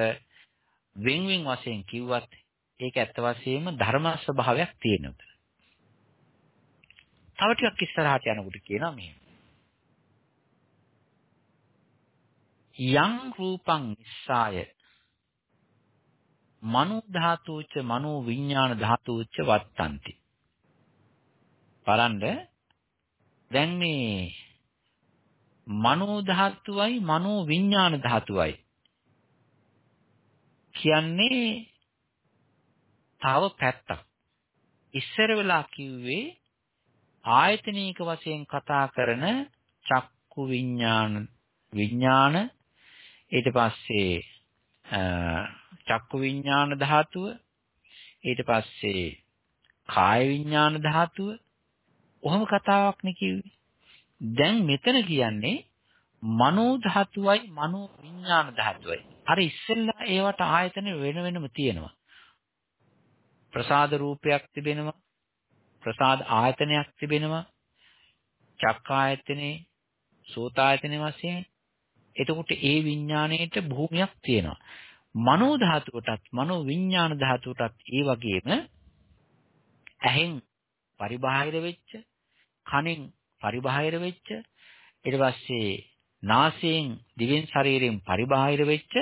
වෙන් වෙන් වශයෙන් කිව්වත් ඒක ඇත්ත වශයෙන්ම ධර්ම ස්වභාවයක් තියෙනවා. තව ටිකක් ඉස්සරහට යනකොට කියනවා මෙහෙම. යං රූපං නිස්සාය මනෝ ධාතුච මනෝ විඥාන ධාතුච වත්තන්ති. බලන්න දැන් මේ මනෝ ධාතුවයි මනෝ විඥාන ධාතුවයි. කියන්නේ තව පැත්තක්. ඉස්සර වෙලා කිව්වේ ආයතනීක වශයෙන් කතා කරන චක්කු විඥාන විඥාන. ඊට පස්සේ චක්කු විඥාන ධාතුව ඊට පස්සේ කාය විඥාන ධාතුව. ඔහොම කතාවක් නේ කිව්වේ. දැන් මෙතන කියන්නේ මනෝ ධාතුවයි මනෝ විඥාන ධාතුවයි. අර ඉස්සෙල්ලා ඒවට ආයතන වෙන වෙනම තියෙනවා. ප්‍රසාද රූපයක් තිබෙනවා ප්‍රසාද ආයතනයක් තිබෙනවා. චක්කායතනේ සෝතායතනේ වශයෙන් එතකොට ඒ විඥාණයට භූමියක් තියෙනවා. මනෝ ධාතුවටත් මනෝ විඥාන ධාතුවටත් ඒ වගේම ඇහෙන් පරිබාහිර වෙච්ච කනෙන් පරිබාහිර වෙච්ච ඊට පස්සේ නාසයෙන් දිවෙන් ශරීරයෙන් පරිබාහිර වෙච්ච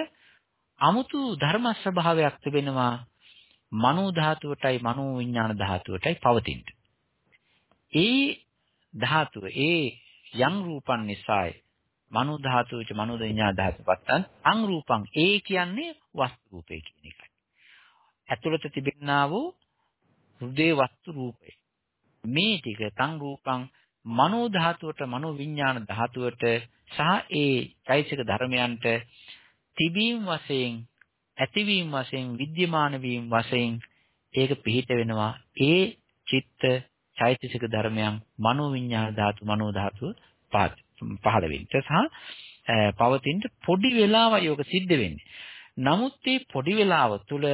아무තු ධර්ම ස්වභාවයක් තිබෙනවා මනෝ ධාතුවටයි මනෝ විඥාන ධාතුවටයි පවතින. ඒ ධාතුව ඒ යම් රූපන් නිසායි මනෝ ධාතුවච මනෝ විඥාන ධාතුපත්තන් අං රූපං ඒ කියන්නේ වස්තු රූපේ කියන එකයි. ඇතුළත තිබෙනා වූ හෘදේ වස්තු රූපේ. මේ ටික තං රූපං මනෝ ධාතුවට මනෝ විඥාන ධාතුවට සහ ඒ චෛතසික ධර්මයන්ට තිබීම වශයෙන් ඇතිවීම වශයෙන් විද්‍යමාන වීම වශයෙන් ඒක පිහිට වෙනවා ඒ චිත්ත චෛතසික ධර්මයන් මනෝ විඥාන ධාතු මනෝ ධාතුව පහළ වෙන්න සහ පවතින පොඩි වෙලාවයි යෝග සිද්ධ වෙන්නේ. නමුත් මේ පොඩි වෙලාව තුල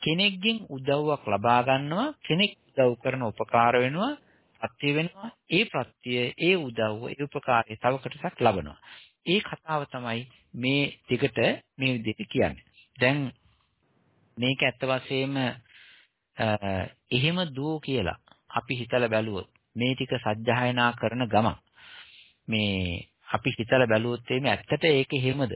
කෙනෙක්ගෙන් උදව්වක් ලබා ගන්නවා කෙනෙක් උදව් කරන උපකාර වෙනවා ප්‍රත්‍ය වෙනවා ඒ ප්‍රත්‍ය ඒ උදව්ව ඒ උපකාරය තව කොටසක් ලබනවා. ඒ කතාව තමයි මේ ටිකට මේ විදිහට කියන්නේ. දැන් මේක ඇත්ත වශයෙන්ම එහෙම දෝ කියලා අපි හිතලා බැලුවොත් මේ ටික සජ්ජායනා කරන ගමන් මේ අපි හිතලා බැලුවොත් එimhe ඇත්තට ඒක එහෙමද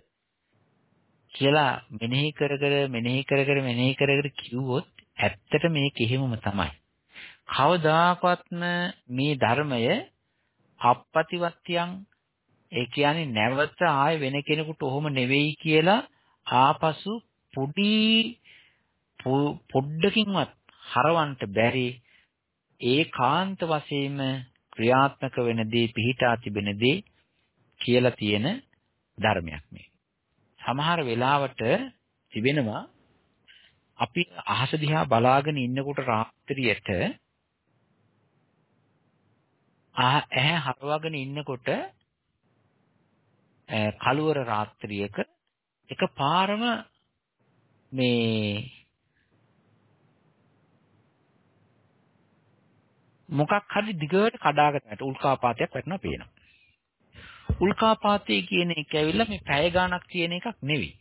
කියලා මෙනෙහි කර කර මෙනෙහි කර කර මෙනෙහි කර කර කිව්වොත් ඇත්තට මේක එහෙමම තමයි. කවදාකවත්ම මේ ධර්මය අපපතිවත්‍යං ඒ කියන්නේ නැවත ආය වෙන කෙනෙකුට ඔහොම නෙවෙයි කියලා ආපසු පොඩි පොඩ්ඩකින්වත් හරවන්න බැරි ඒකාන්ත වශයෙන්ම ක්‍රියාත්මක වෙන දේ පිහිටා තිබෙන දේ කියලා තියෙන ධර්මයක් මේ. සමහර වෙලාවට තිබෙනවා අපි අහස දිහා බලාගෙන ඉන්නකොට රාත්‍රියට ඇහැ හරවගෙන ඉන්නකොට කළුවර රාත්‍රියක එකපාරම මේ මොකක් හරි දිගට කඩාගෙන යනට උල්කාපාතයක් වැටෙනවා පේනවා. උල්කාපාතය කියන එක ඇවිල්ලා මේ පැය ගාණක් තියෙන එකක් නෙවෙයි.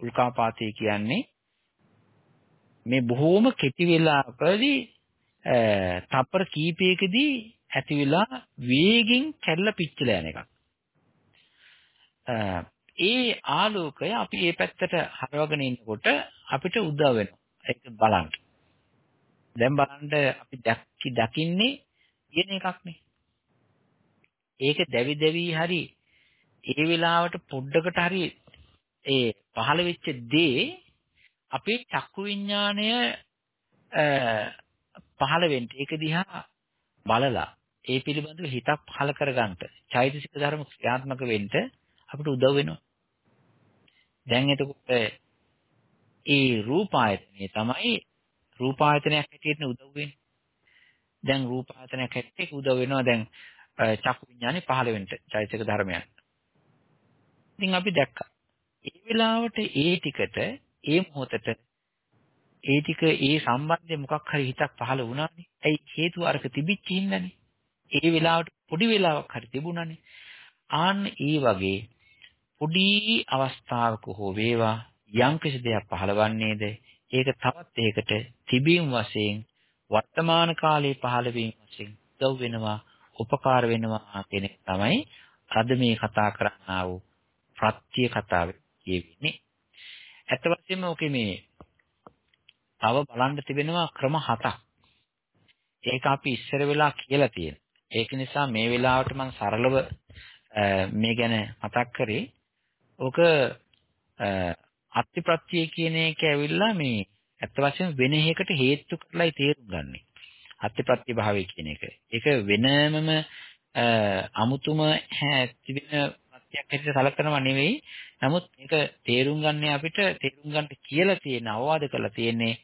උල්කාපාතය කියන්නේ මේ බොහොම කෙටි වෙලාවකදී තප්පර කීපයකදී ඇති වෙලා වේගෙන් කැඩලා පිච්චලා යන එකක්. ඒ ආලෝකය අපි මේ පැත්තට හරවගෙන ඉන්නකොට අපිට උදව් වෙනවා. ඒක බලන්න. දැන් බලන්න අපි දැක්කි දකින්නේ කියන එකක්නේ. ඒක දැවි දැවි හරි ඒ වෙලාවට පොඩ්ඩකට හරි ඒ පහළ වෙච්ච දේ අපේ චක්කු විඥාණය පහළ වෙන්න ඒක දිහා බලලා ඒ පිළිබඳව හිතක් පහළ කරගන්න චෛතසික ධර්ම ක්‍රියාත්මක වෙන්න අපිට උදව් වෙනවා. දැන් එතකොට ඒ රූපායතනය තමයි රූපායතනයක් හැටියට උදව් වෙන්නේ. දැන් රූපායතනයක් හැටියට උදව් වෙනවා දැන් චක්කු විඥානේ පහළ වෙන්න චෛතසික ධර්මයන්. ඉතින් අපි දැක්කා. ඒ වෙලාවට ඒ ටිකට ඒ මොහොතට ඒ ටික ඒ සම්බන්ධයෙන් මොකක් හරි හිතක් පහළ වුණානේ. ඇයි හේතුව අරක තිබිච්ච හින්දානේ. ඒ වෙලාවට පොඩි වෙලාවක් හරි තිබුණානේ. ආන්න ඒ වගේ පොඩි අවස්ථාවක හෝ වේවා යම් කිසි දෙයක් පහළවන්නේද ඒක තවත් ඒකට තිබීම වශයෙන් වර්තමාන කාලයේ පහළ වීම වශයෙන් උදව් වෙනවා උපකාර වෙනවා කියන එක තමයි අද මේ කතා කරන්නා වූ ප්‍රත්‍ය කතාව කියවෙන්නේ. ඇත්ත වශයෙන්ම ඔකේ මේ තව බලන්න තිබෙනවා ක්‍රම හතක්. ඒක අපි ඉස්සර වෙලා කියලා තියෙනවා. ඒක නිසා මේ වෙලාවට මම සරලව මේ ගැන මතක් කරේ. ඕක අත්‍යප්‍රත්‍ය කියන එක ඇවිල්ලා මේ ඇත්ත වශයෙන්ම වෙන එකකට හේතු කරලායි තේරුම් ගන්නෙ. අත්‍යප්‍රත්‍ය භාවය කියන එක. ඒක වෙනමම අමුතුම තිබෙන ප්‍රත්‍යක් හැටියට සලකනවා නෙවෙයි. නමුත් මේක තේරුම් ගන්න අපිට තේරුම් ගන්න කියලා තියෙන අවවාද කරලා තියෙන්නේ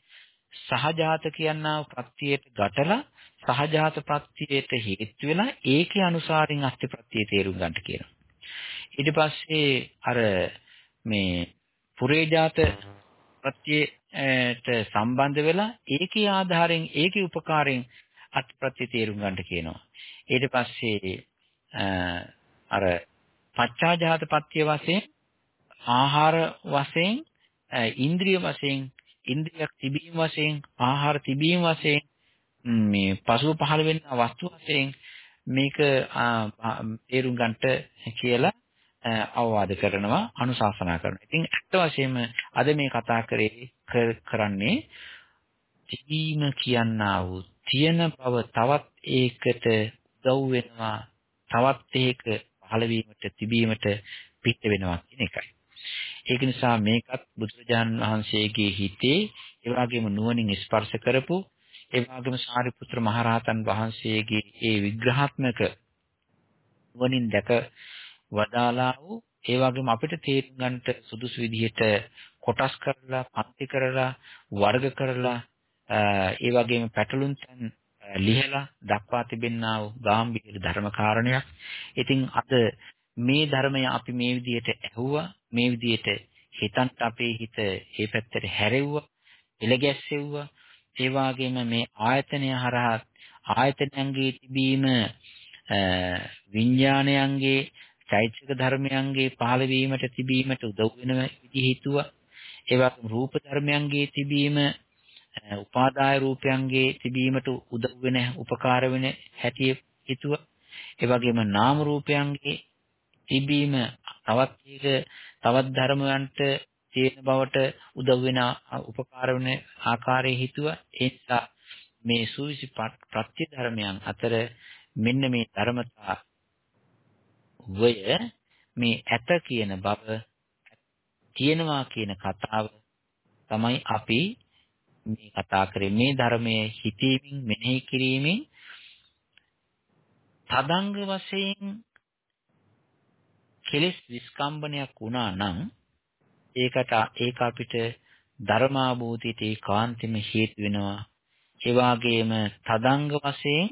සහජාත කියනා ප්‍රත්‍යයට ගැටලා සහජාත ප්‍රත්‍යයට හේතු වෙලා ඒකේ අනුසාරින් අස්ති ප්‍රත්‍යය තේරුම් ගන්නට කියනවා. ඊට පස්සේ අර මේ පුරේජාත ප්‍රත්‍යයට සම්බන්ධ වෙලා ඒකේ ආධාරයෙන් ඒකේ උපකාරයෙන් අත් ප්‍රත්‍ය තේරුම් ගන්නට කියනවා. ඊට පස්සේ අර පච්චාජාත පත්‍ය වශයෙන් ආහාර වශයෙන් ඉන්ද්‍රිය වශයෙන් ඉන්ද්‍රියක් තිබීම වශයෙන් ආහාර තිබීම වශයෙන් මේ පසුව පහළ වෙන වස්තු වශයෙන් මේක තේරුම් ගන්නට කියලා අවවාද කරනවා අනුශාසනා කරනවා. ඉතින් ඇත්ත වශයෙන්ම අද මේ කතා කරේ කරන්නේ තිබීම කියනා වූ තියෙන බව තවත් ඒකට උදව් වෙනවා තවත් ඒක පහළ වීමට තිබීමට පිට වෙනවා කියන එකයි. ඒක නිසා මේකත් බුදුරජාන් වහන්සේගේ හිතේ ඒ වගේම නුවණින් ස්පර්ශ කරපු ඒ වගේම සාරිපුත්‍ර මහරහතන් වහන්සේගේ ඒ විග්‍රහාත්මක නුවණින් දැක වදාලා වූ ඒ වගේම අපිට තේරුම් ගන්නට සුදුසු විදිහට කොටස් කරලා පන්ති කරලා වර්ග කරලා ඒ වගේම පැටලුම් තැන් ලිහලා දක්වා තිබෙනා වූ ගාම්භීර ධර්ම කාරණයක්. ඉතින් අද මේ ධර්මය අපි මේ විදිහට ඇහුවා මේ විදිහට හිතන්ට අපේ හිත ඒ පැත්තට හැරෙව්වා එලගැස්සෙව්වා ඒ වගේම මේ ආයතනය හරහා ආයතනයන්ගේ තිබීම විඥානයන්ගේ චෛතසික ධර්මයන්ගේ පහළ වීමට තිබීමට උදව් වෙන විදිහ හිතුවා. ඒ වගේම රූප ධර්මයන්ගේ තිබීම උපාදාය රූපයන්ගේ තිබීමට උදව් වෙන උපකාර වෙන හැටි හිතුවා. ඒ වගේම නාම රූපයන්ගේ තිබීම තවත් එක තවත් ධර්මයන්ට තියෙන බවට උදව් වෙන උපකාර වෙන ආකාරයේ හිතුවා. ඒ නිසා මේ සූවිසි ප්‍රත්‍ය ධර්මයන් අතර මෙන්න මේ ධර්මතා වය මේ ඇත කියන බව තියෙනවා කියන කතාව තමයි අපි මේ කතා කරේ. මේ ධර්මයේ හිතීමින් මෙනෙහි කිරීමෙන් තදංග වශයෙන් කෙලෙස් විස්කම්බනයක් වුණා නම් ඒකට ඒක අපිට ධර්මාභූතියට ඒකාන්තෙම හේතු වෙනවා. ඒ වගේම තදංග වශයෙන්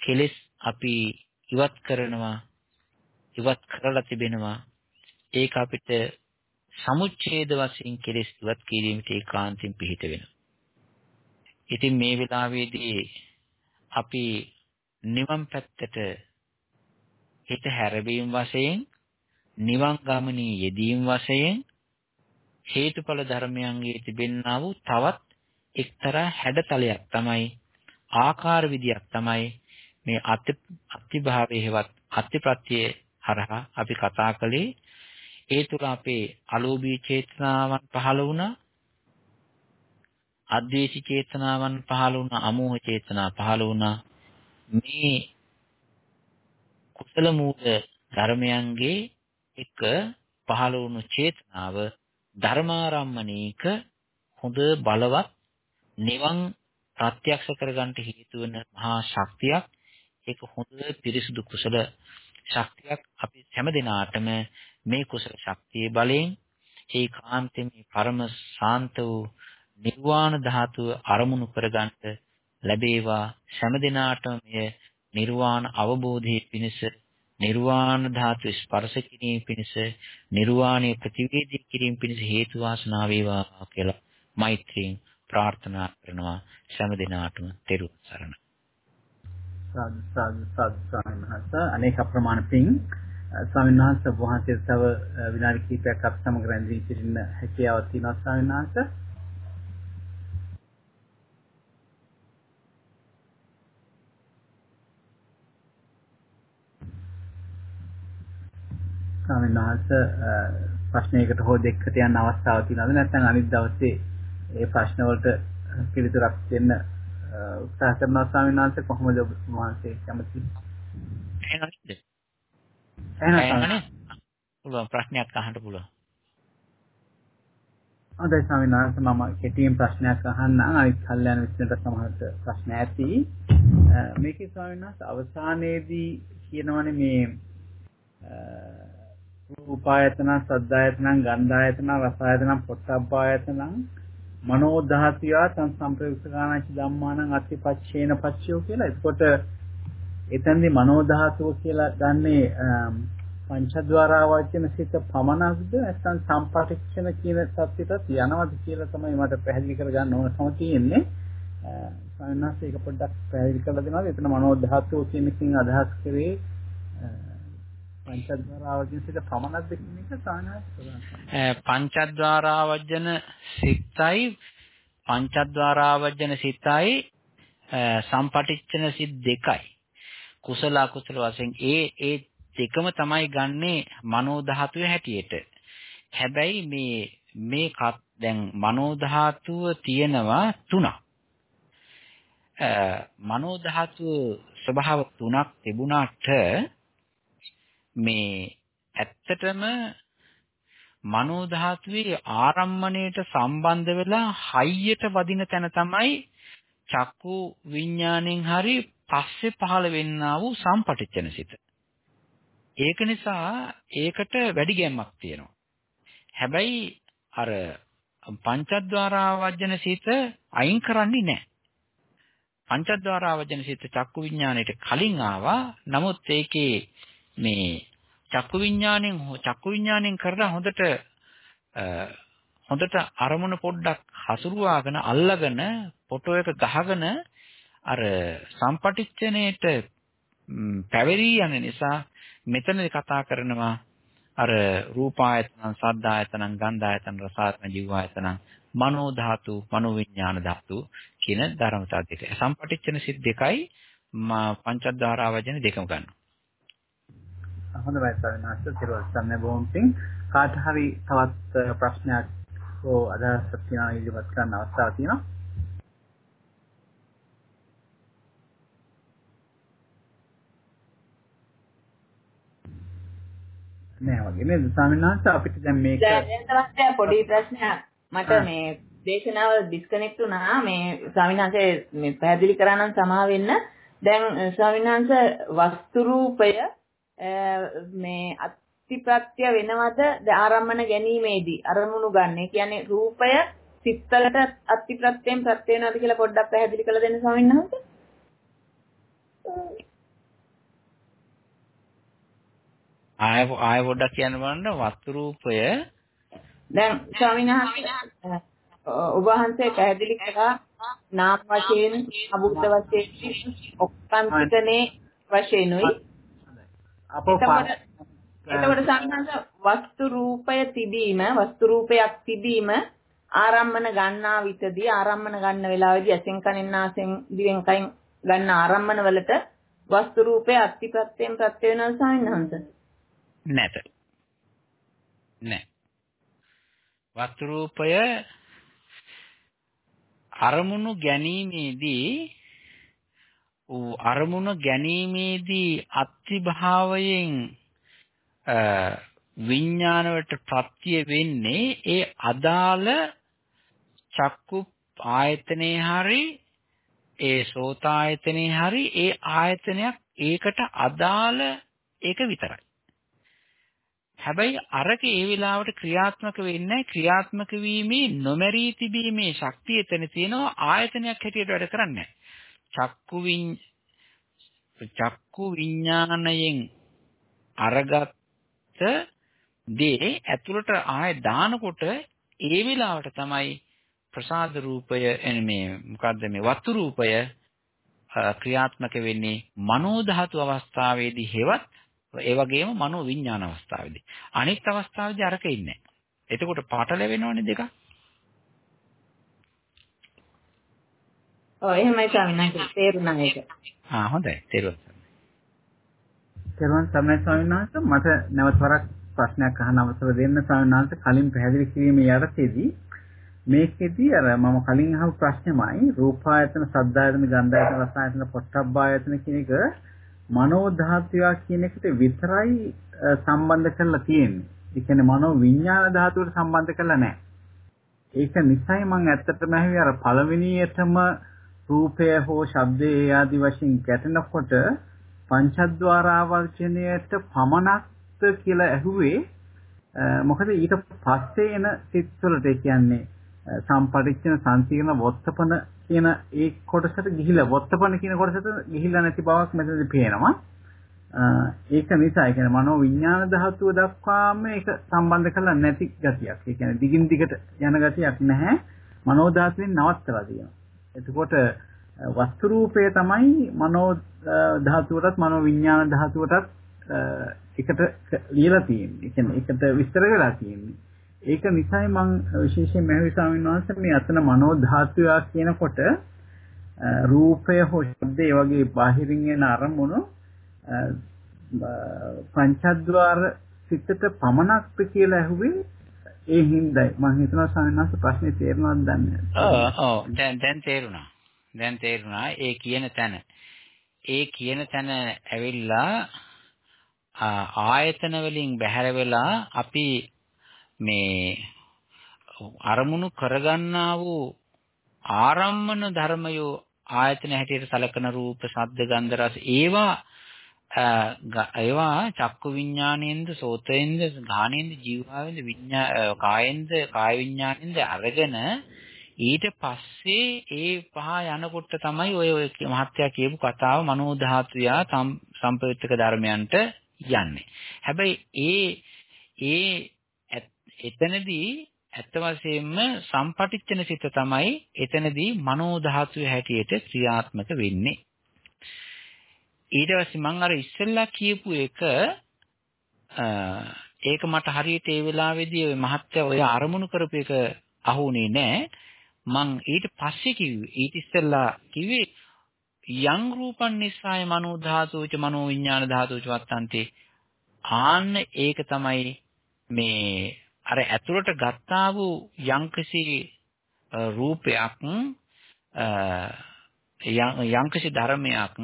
කෙලෙස් අපි ඉවත් කරනවා. ඉවත් කරලා තිබෙනවා ඒක අපිට සමුච්ඡේද වශයෙන් කෙලෙස් ඉවත් කිරීමට ඒකාන්තයෙන් පිහිට වෙනවා. ඉතින් මේ වෙලාවේදී අපි නිවන් පැත්තට හිත හැරවීම වශයෙන් නිවන් ගමනේ යෙදීම වශයෙන් හේතුඵල ධර්මයන්ගේ තිබෙන්නා වූ තවත් එක්තරා හැඩතලයක් තමයි ආකාර විදියක් තමයි මේ අත්‍ය අත්‍යභාවයේ හෙවත් අත්‍යප්‍රත්‍යයේ හරහා අපි කතා කළේ. ඒ තුල අපේ අලෝභී චේතනාවන් පහළ වුණා. අද්වේෂී චේතනාවන් පහළ වුණා. අමෝහ චේතනා පහළ වුණා. මේ කුසල මූල ධර්මයන්ගේ එක පහළ වුණු චේතනාව ධර්මාරම්මණීක හොඳ බලවත් නිවන් ප්‍රත්‍යක්ෂ කරගන්න හේතු වෙන මහා ශක්තියක්. ඒක හොඳ පිරිසුදු කුසල ශක්තියක් අපි හැම දිනාටම මේ කුසල ශක්තියේ බලයෙන් ඒකාන්තයෙන් මේ පරම ශාන්ත වූ නිර්වාණ ධාතුව අරමුණු කරගන්නට ලැබේවා. හැම දිනාටම මෙය නිර්වාණ අවබෝධයේ පිණිස නිර්වාණ ධාතු ස්පර්ශ කිරීම පිණිස නිර්වාණය ප්‍රතිවේදී කිරීම පිණිස හේතු වාසනා වේවා කියලා මෛත්‍රියෙන් ප්‍රාර්ථනා කරනවා. හැම දිනාටම තෙරුවන් සරණයි. සාදු සාදු සාදු ස්වාමීන් වහන්සේ. අනේක අප්‍රමාණ පිං ස්වාමීන් වහන්සේ වහන්සේ තව විනාඩි කිහිපයක් අප සමග රැඳී සිටින්න හැකියාවක් තියෙනවා ස්වාමීන් වහන්සේ. ස්වාමීන් වහන්සේ ප්‍රශ්නයකට හෝ දෙකකට යන අවස්ථාවක් තියෙනවද? නැත්නම් අනිත් දවසේ ඒ ප්‍රශ්න වලට පිළිතුරක් දෙන්න උත්සාහ කරනවා ස්වාමීන් වහන්සේ කොහොමද ඔබ වහන්සේ කැමති? එහෙනම් එහෙනම් පුළුවන් ප්‍රශ්නයක් අහන්න පුළුවන්. හොඳයි ස්වාමීන් වහන්සේ මම කෙටියෙන් ප්‍රශ්නයක් අහන්නම් අනිත් කල්යන විශ්ලේෂණයට සමහරට ප්‍රශ්න ඇති. මේකේ ස්වාමීන් වහන්සේ අවසානයේදී කියනවනේ මේ රූපායතන, සද්දායතන, ගන්ධායතන, රසායතන, පොට්ටබ්බායතන, මනෝ ධාතියා තං සම්ප්‍රයුක්ත ගානච ධම්මානං අත්‍යපච්චේන පච්චයෝ කියලා. එතකොට එතෙන්දී මනෝ ධාතුව කියලා ගන්නේ පංචද්වාරා වචන සිත පමණක්ද නැත්නම් සම්පටිච්ඡන කියන தත්ත්වයට යනවද කියලා තමයි මට පැහැදිලි කරගන්න ඕනකම තියෙන්නේ. සාමාන්‍යයෙන් ඒක පොඩ්ඩක් පැහැදිලි කරලා දෙනවාද? එතන මනෝ ධාතුව කියන එකකින් අදහස් කරේ පංචද්වාරාවජන සිත පමණක්ද කියන එක සාමාන්‍යයෙන් පංචද්වාරාවජන සිතයි පංචද්වාරාවජන සිතයි සම්පටිච්ඡන සිත් දෙකයි. කුසල අකුසල වශයෙන් ඒ ඒ දෙකම තමයි ගන්නේ මනෝ ධාතුවේ හැටියට. හැබැයි මේ මේ දැන් මනෝ ධාතුව තියෙනවා තුනක්. මනෝ ධාතුව ස්වභාව තුනක් තිබුණාට මේ ඇත්තටම මනෝ ධාතුවේ ආරම්මණයට සම්බන්ධ වෙලා හයියට වදින තැන තමයි චක්කු විඥාණයෙන් හරි පස්සේ පහළ වෙන්නා වූ සම්පටිච්ඡන සිත. ඒක නිසා ඒකට වැඩි ගැම්මක් තියෙනවා. හැබැයි අර පංචද්වාරා වජන සිත අයින් කරන්නේ නැහැ. පංචද්වාරා වජන සිත චක්කු විඥාණයට කලින් ආවා. නමුත් ඒකේ මේ චක්කු විඥාණයෙන් චක්කු විඥාණයෙන් කරලා හොඳට හොඳට අරමුණ පොඩ්ඩක් හසුරුවාගෙන අල්ලගෙන ෆොටෝ එක ගහගෙන අර සම්පටිච්ඡනේට පැවරී යන නිසා මෙතනදී කතා කරනවා අර රූපායතන, සද්දායතන, ගන්ධායතන, රසායතන, ජීවායතන, මනෝ ධාතු, මනෝ විඥාන ධාතු කියන ධර්මතා දෙක. සම්පටිච්ඡන සිත් දෙකයි පංචද්වාරා වචන දෙකම ගන්නවා. හොඳයි සවිනාශ තිරුවන් සරණයි බොහොම පිං කාට හරි තවත් ප්‍රශ්නයක් හෝ අදහසක් තියෙනවා ඉදිරිපත් කරන්න අවස්ථාවක් තියෙනවා. නෑ වගේ නේද ස්වාමීන් වහන්සේ? අපිට දැන් මේක දැන් පොඩි ප්‍රශ්නයක්. මට මේ දේශනාව ඩිස්කනෙක්ට් වුණා. මේ ස්වාමීන් වහන්සේ මේ පැහැදිලි කරා නම් සමා වෙන්න. දැන් ස්වාමීන් වහන්සේ වස්තු රූපය මේ අත්‍යප්‍රත්‍ය වෙනවද ආරම්මන ගැනීමේදී අරමුණු ගන්න. ඒ කියන්නේ රූපය සිත්තලට අත්‍යප්‍රත්‍යයෙන් ප්‍රත්‍ය වෙනවද කියලා පොඩ්ඩක් පැහැදිලි කරලා දෙන්න ස්වාමීන් වහන්සේ. ආය ආය පොඩ්ඩක් කියන්න බලන්න වස්තු රූපය දැන් ස්වාමීන් වහන්සේ ඔබ වහන්සේ පැහැදිලි කළා නාම වශයෙන් අබුද්ධ වශයෙන් ඔක්කාන්තිකනේ වශයෙන්ුයි එතකොට සංහස වස්තු රූපය තිබීම වස්තු රූපයක් තිබීම ආරම්මන ගන්නා විටදී ආරම්මන ගන්න වෙලාවේදී ඇසෙන් කනෙන් නාසෙන් දිවෙන් කයින් ගන්න ආරම්මන වලට වස්තු රූපය අත්‍යප්‍රත්‍යයෙන් ප්‍රත්‍ය වෙනවා සංහස නැත. නෑ. වස්තු රූපය අරමුණු ගැනීමේදී අරමුණ ගැනීමේදී අත්‍රිභාවයෙන් විඥානවට ප්‍රත්‍ය වෙන්නේ ඒ අදාළ චක්කු ආයතනේ හරි ඒ සෝත ආයතනේ හරි ඒ ආයතනයක් ඒකට අදාළ ඒක විතරයි. හැබැයි අරක ඒ වෙලාවට ක්‍රියාත්මක වෙන්නේ ක්‍රියාත්මක වීමේ නොමැරී තිබීමේ ශක්තිය එතන තියෙනවා. ආයතනයක් හැටියට වැඩ කරන්නේ චක්කු විඤ් චක්කු විඥාණයෙන් අරගත් දේ ඇතුළට ආය දානකොට ඒ වෙලාවට තමයි ප්‍රසාද රූපය එන්නේ මොකද්ද මේ වස්තු රූපය ක්‍රියාත්මක වෙන්නේ මනෝ ධාතු අවස්ථාවේදී හේවත් ඒ වගේම මනෝ විඥාන අවස්ථාවේදී. අනිත් අවස්ථාවේදී අරක ඉන්නේ. එතකොට පාටල වෙනවනේ දෙකක්. ඔව් එහෙමයි ස්වාමීන් වහන්සේ තේරුණා ඒක ආ හොඳයි තේරුණා තෙරුවන් සරණයි ස්වාමීන් වහන්සේ මට නැවත වරක් ප්‍රශ්නයක් අහන්න අවසර දෙන්න සාමාන්‍යයෙන් කලින් පැහැදිලි කිරීමේ යටතේදී මේකෙදී අර මම කලින් අහපු ප්‍රශ්නේමයි රූපායතන, සද්දායතන, ගන්ධායතන, රසායතන, පොට්ටබ්බායතන කියන එක මනෝ ධාතුවක් කියන එකට විතරයි සම්බන්ධ කරලා තියෙන්නේ. ඒ කියන්නේ මනෝ විඥාන ධාතුවට සම්බන්ධ කරලා නැහැ. ඒක නිසයි මම ඇත්තටම ඇහුවේ අර පළවෙනියටම රූපය හෝ ශබ්දය ආදී වශයෙන් ගැටෙනකොට පංචද්වාර ආවර්ජණයට පමණක්ද කියලා ඇහුවේ මොකද ඊට පස්සේ එන සිත් වලට කියන්නේ සම්පටිච්ඡන සංසීර්ණ වොත්තපන කියන ඒ කොටසට ගිහිලා වොත්තපන කියන කොටසට ගිහිලා නැති බවක් මෙතනදී පේනවා. ඒක නිසා ඒ කියන්නේ මනෝ විඥාන ධාතුව දක්වාම ඒක සම්බන්ධ කරලා නැති ගතියක්. ඒ කියන්නේ දිගින් දිගට යන ගතියක් නැහැ. මනෝ ධාතුවෙන් නවත්තලා තියෙනවා. එතකොට වස්තු රූපය තමයි මනෝ ධාතුවටත් මනෝ විඥාන ධාතුවටත් එකට ලියලා තියෙන්නේ. ඒ කියන්නේ එකට විස්තර කරලා තියෙන්නේ. ඒක නිසායි මම විශේෂයෙන් මෙහෙවි ස්වාමීන් වහන්සේ මේ අතන මනෝ ධාතුව කියනකොට රූපය හෝ ශබ්දය වගේ බාහිරින් එන අරමුණු පංචද්වාර සිතට පමණක්ද කියලා ඇහුවේ ඒ හින්දායි මම හිතනවා සාමාන්‍යස ප්‍රශ්නේ තේරෙනවද දන්නේ ඔව් ඔව්. දැන් දැන් තේරුණා. දැන් තේරුණා. ඒ කියන තැන. ඒ කියන තැන ඇවිල්ලා ආයතන වලින් බැහැර වෙලා අපි මේ අරමුණු කරගන්නා වූ ආරම්මන ධර්මයෝ ආයතන හැටියට සලකන රූප, ශබ්ද, ගන්ධ, රස ඒවා ඒවා චක්කු විඥාණයෙන්ද සෝතයෙන්ද ගානෙන්ද ජීවාවෙන්ද විඥා කායෙන්ද කාය විඥාණයෙන්ද අරගෙන ඊට පස්සේ ඒ පහ යනකොට තමයි ඔය ඔය මහත්යා කියපු කතාව මනෝ ධාතුයා සම්පවිත්තක ධර්මයන්ට යන්නේ. හැබැයි ඒ ඒ එතනදී ඇත්ත වශයෙන්ම සම්පටිච්ඡන සිත තමයි එතනදී මනෝ ධාතුවේ හැටියට ක්‍රියාත්මක වෙන්නේ. ඊට පස්සේ මම අර ඉස්සෙල්ලා කියපු එක ඒක මට හරියට ඒ වෙලාවේදී ওই මහත්ය ඔය අරමුණු කරපු එක අහුනේ නැහැ. මං ඊට පස්සේ කිව්වේ ඊට ඉස්සෙල්ලා කිව්වේ යං රූපන් නිස්සාය මනෝ ධාතුච මනෝ විඥාන ධාතුච වත්තන්ති ආන්න ඒක තමයි මේ අර ඇතුළට ගත්තා වූ යම්කිසි රූපයක් යම්කිසි ධර්මයක්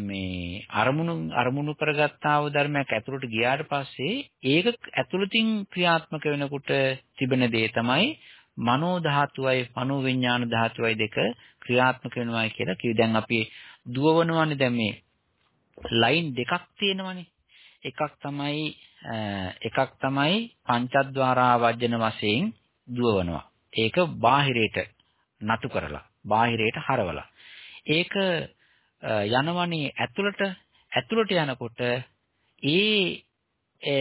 මේ අරමුණු අරමුණු කරගත්තා වූ ධර්මයක් ඇතුළට ගියාට පස්සේ ඒක ඇතුළතින් ක්‍රියාත්මක වෙනකොට තිබෙන දේ තමයි මනෝ ධාතුවයි මනෝ විඥාන ධාතුවයි දෙක ක්‍රියාත්මක වෙනවායි කියලා කිව්ව. දැන් අපි දුවවනවානේ දැන් මේ ලයින් දෙකක් තියෙනවානේ. එකක් තමයි එකක් තමයි පංචද්වාරා වජන වශයෙන් දුවවනවා. ඒක බාහිරයට නතු කරලා බාහිරයට හරවලා. ඒක යනවනේ ඇතුළට ඇතුළට යනකොට ඒ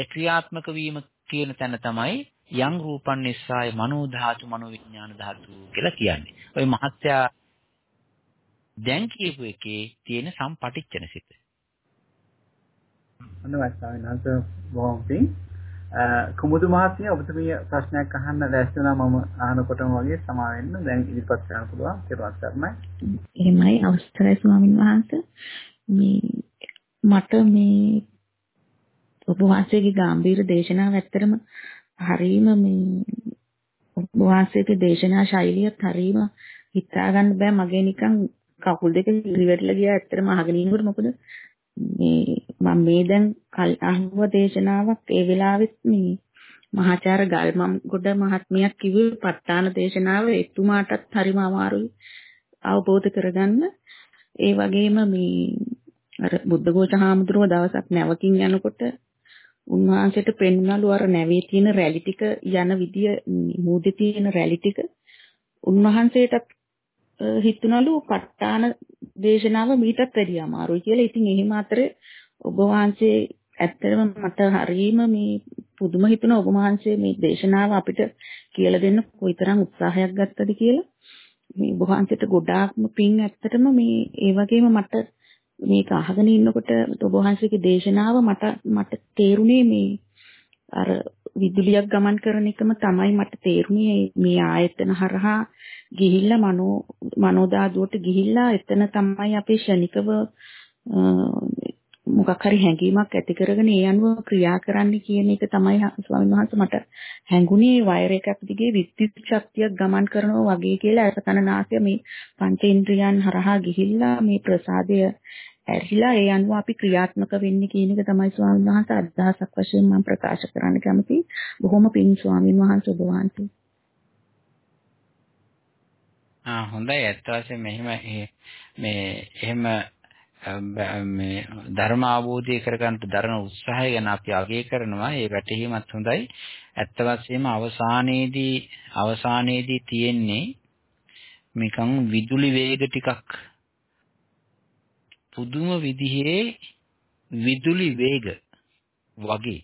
ක්‍රියාත්මක වීම කියන තැන තමයි යම් රූපන් නිස්සාය මනෝ ධාතු මනෝ විඥාන ධාතු කියලා කියන්නේ. ওই මහත්යා දැන් කියපු එකේ තියෙන සම්පටිච්ඡන සිත. අනවයි ස්වාමීන් වහන්සේ බොහොම පිං. කුමුදු මහත්මිය ඔබතුමිය ප්‍රශ්නයක් අහන්න ලෑස්ති වුණා මම අහනකොටම වගේ සමා වෙන්න දැන් ඉදිරිපත් කරන්න පුළුවන් කියලා කරමයි. එහෙමයි අවස්ථරයි ස්වාමීන් වහන්සේ. මේ මට මේ ඔබ වහන්සේගේ ගැඹීර දේශනාව ඇත්තරම හරීම මේ ඔබ වහන්සේගේ දේශනා ශෛලියත් හරීම හිතා ගන්න බෑ මගේ නිකන් කකුල් දෙක ඉරිවැටලා ගියා ඇත්තටම අහගෙන ඉන්නකොට මොකද මේ මම මේ දැන් අහුව දේශනාවක් ඒ වෙලාවෙත් මේ මහාචාර්ය ගල්මම් ගොඩ මහත්මයක් කිව්වේ ප ဋ ාණ දේශනාව එතුමාටත් හරිම අමාරුයි අවබෝධ කරගන්න. ඒ වගේම මේ අර බුද්ධඝෝෂ හාමුදුරුව දවසක් නැවකින් යනකොට උන්වහන්සේට පෙන්වනලු අර නැවේ තියෙන රැලි ටික යන විදිය මූදේ තියෙන රැලි ටික උන්වහන්සේටත් හිතුණලු ප ဋ ාණ දේශනාව මීටත් වැඩිය අමාරුයි කියලා. ඉතින් එහෙම අතරේ ඔබ වහන්සේ ඇත්තටම මට හරීම මේ පුදුම හිතුණ ඔබ වහන්සේ මේ දේශනාව අපිට කියලා දෙන්න කොයිතරම් උත්සාහයක් ගත්තද කියලා. මේ ඔබ වහන්සේට ගොඩාක්ම පිං ඇත්තටම මේ ඒ වගේම මට මේක අහගෙන ඉන්නකොට ඔබ වහන්සේගේ දේශනාව මට මට තේරුණේ මේ අර විදුලියක් ගමන් කරන එකම තමයි මට තේරුණේ මේ ආයතන හරහා ගිහිල්ලා මනෝ මනෝදාදුවට ගිහිල්ලා එතන තමයි අපි ශනිකව මොකක් හරි හැඟීමක් ඇති කරගෙන ඒ අනුව ක්‍රියා කරන්න කියන එක තමයි ස්වාමීන් වහන්සේ මට හැඟුණේ වයර් එකක් දිගේ විද්‍යුත් ශක්තියක් ගමන් කරනවා වගේ කියලා අසකන නාසය මේ පංචේන්ද්‍රයන් හරහා ගිහිල්ලා මේ ප්‍රසාදය ඇරිලා ඒ අනුව අපි ක්‍රියාත්මක වෙන්නේ කියන එක තමයි ස්වාමීන් වහන්සේ අදහසක් වශයෙන් මම ප්‍රකාශ කරන්න කැමතියි. බොහොම පිං ස්වාමීන් වහන්සේ ඔබ වහන්සේ. ආ හොඳයි ඇත්ත වශයෙන්ම මෙහෙම මේ එහෙම මේ ධර්ම අවබෝධය කරගන්න දරන උත්සාහය ගැන අපි අගය කරනවා. ඒ වැටහීමත් හොඳයි. ඇත්ත වශයෙන්ම අවසානයේදී අවසානයේදී තියෙන්නේ නිකන් විදුලි වේග ටිකක් පුදුම විදිහේ විදුලි වේග වගේ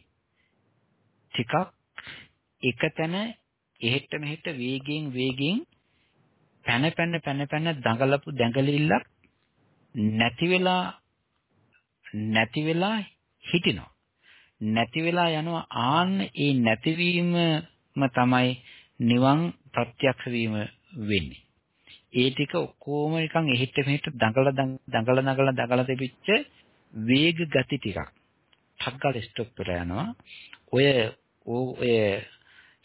ටිකක් එකතැන එහෙට මෙහෙට වේගෙන් වේගෙන් පැන පැන පැන පැන දඟලපු දැඟලිල්ලක් නැති වෙලා නැති වෙලා හිටිනවා. නැති වෙලා යනවා. ආන්න ඒ නැතිවීමම තමයි නිවන් ප්‍රත්‍යක්ෂ වීම වෙන්නේ. ඒ ටික ඔක්කොම නිකන් එහෙට මෙහෙට දඟල දඟල දඟල දඟල දෙපිච්ච වේග ගති ටිකක්. ઠග්ගල ස්ටොප් වෙලා යනවා. ඔය ඔය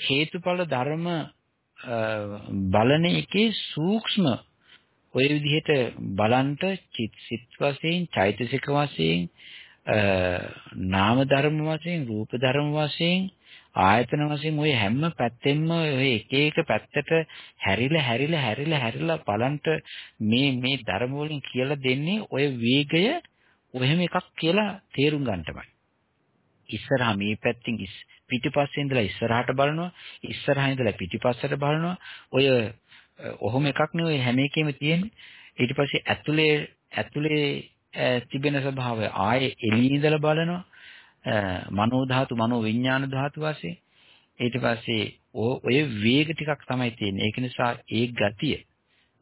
හේතුඵල ධර්ම බලන එකේ සූක්ෂම ඔය විදිහට බලන්ට චිත් සිත් වශයෙන් චෛතසික වශයෙන් නාම ධර්ම වශයෙන් රූප ධර්ම වශයෙන් ආයතන වශයෙන් ඔය හැම පැත්තෙම ඔය එක එක පැත්තට හැරිලා හැරිලා හැරිලා හැරිලා බලන්ට මේ මේ ධර්ම වලින් කියලා දෙන්නේ ඔය වේගය ඔහෙම එකක් කියලා තේරුම් ගන්න තමයි. ඉස්සරහා මේ පැත්තෙන් පිටිපස්සේ ඉඳලා ඉස්සරහට බලනවා ඉස්සරහා ඉඳලා පිටිපස්සට බලනවා ඔය ඔහොම එකක් නෙවෙයි හැම එකෙම තියෙන්නේ. ඊට පස්සේ ඇතුලේ ඇතුලේ තිබෙන ස්වභාවය ආයේ එළියේ ඉඳලා බලනවා. මනෝ ධාතු මනෝ විඥාන ධාතු වශයෙන්. ඊට පස්සේ ඔය වේග ටිකක් තමයි තියෙන්නේ. ඒක නිසා ඒ ගතිය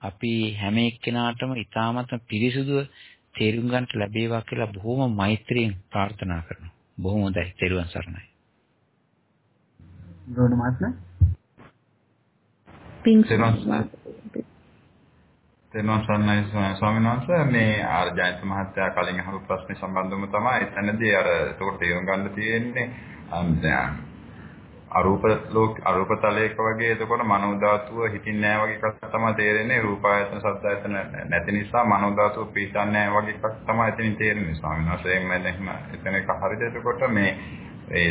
අපි හැම එක්කෙනාටම ඊටාමත් පිරිසුදුව තේරුම් ගන්නට ලැබේවා කියලා බොහොම මෛත්‍රියෙන් ප්‍රාර්ථනා කරනවා. බොහොම හොඳයි. තෙරුවන් සරණයි. ගෞණ මහත්මයා පිං තෙරුවන් සරණයි ස්වාමීන් වහන්සේ. මේ ආර ජයන්ත මහත්තයා කලින් අහපු ප්‍රශ්නේ සම්බන්ධවම තමයි එතනදී අර ඒකට තේරුම් ගන්න තියෙන්නේ අරූප ලෝක අරූප තලයක වගේ එතකොට මනෝ ධාතුව හිතින්නේ නැහැ වගේ එකක් තමයි තේරෙන්නේ. රූපායතන සද්දායතන නැති නිසා මනෝ ධාතුව පිටන්නේ නැහැ වගේ එකක් තමයි එතනින් තේරෙන්නේ ස්වාමීන් වහන්සේ. එන්න එහෙම එතන එක හරියට එතකොට මේ ඒ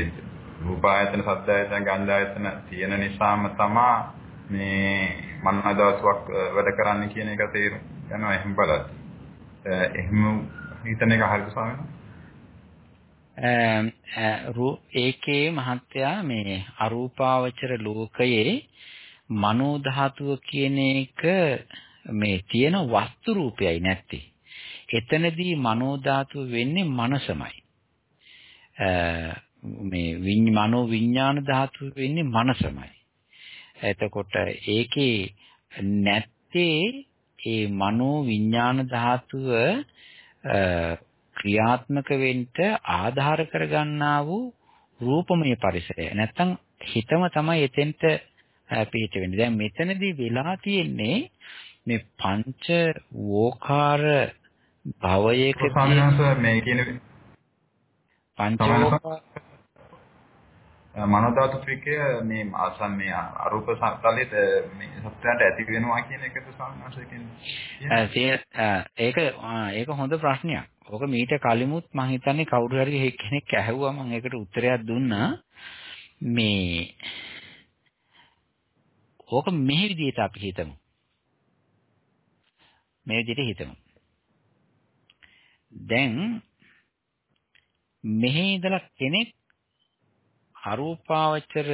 රූපායතන සද්දායතන ගන්ධායතන තියෙන නිසාම තමයි මේ මනෝ ධාතුවක් වැඩ කරන්නේ කියන එක තේරුම් යනවා එහෙම බලද්දි. එහෙම හිතන එක හරිද ස්වාමීනි? ඒකේ මහත්යා මේ අරූපාවචර ලෝකයේ මනෝ ධාතුව කියන එක මේ තියෙන වස්තු රූපයයි නැත්තේ. එතනදී මනෝ ධාතුව වෙන්නේ මනසමයි. මේ මනෝ විඥාන ධාතුව වෙන්නේ මනසමයි. එතකොට ඒකේ නැත්තේ ඒ මනෝ විඥාන ධාතුව ක්‍රියාත්මක වෙන්න ආධාර කරගන්නා වූ රූපමය පරිසරය. නැත්තම් හිතම තමයි එතෙන්ට පිහිට වෙන්නේ. දැන් මෙතනදී වෙලා තියෙන්නේ මේ පංච වෝකාර භවයක පංච මනෝධාතු ත්‍රිකය මේ ආසන්නේ අරූප තලෙට මේ සත්‍යයට ඇති වෙනවා කියන එකද සාමාන්‍යයෙන් කියන්නේ. ඒක ඒක හොඳ ප්‍රශ්නයක්. ඔක මීට කලිමුත් මම හිතන්නේ කවුරු හරි කෙනෙක් ඇහුවා මම ඒකට උත්තරයක් දුන්නා. මේ ඕක මෙහි විදිහට අපි හිතමු. මේ විදිහට හිතමු. දැන් මෙහි ඉඳලා කෙනෙක් අරූපාවචර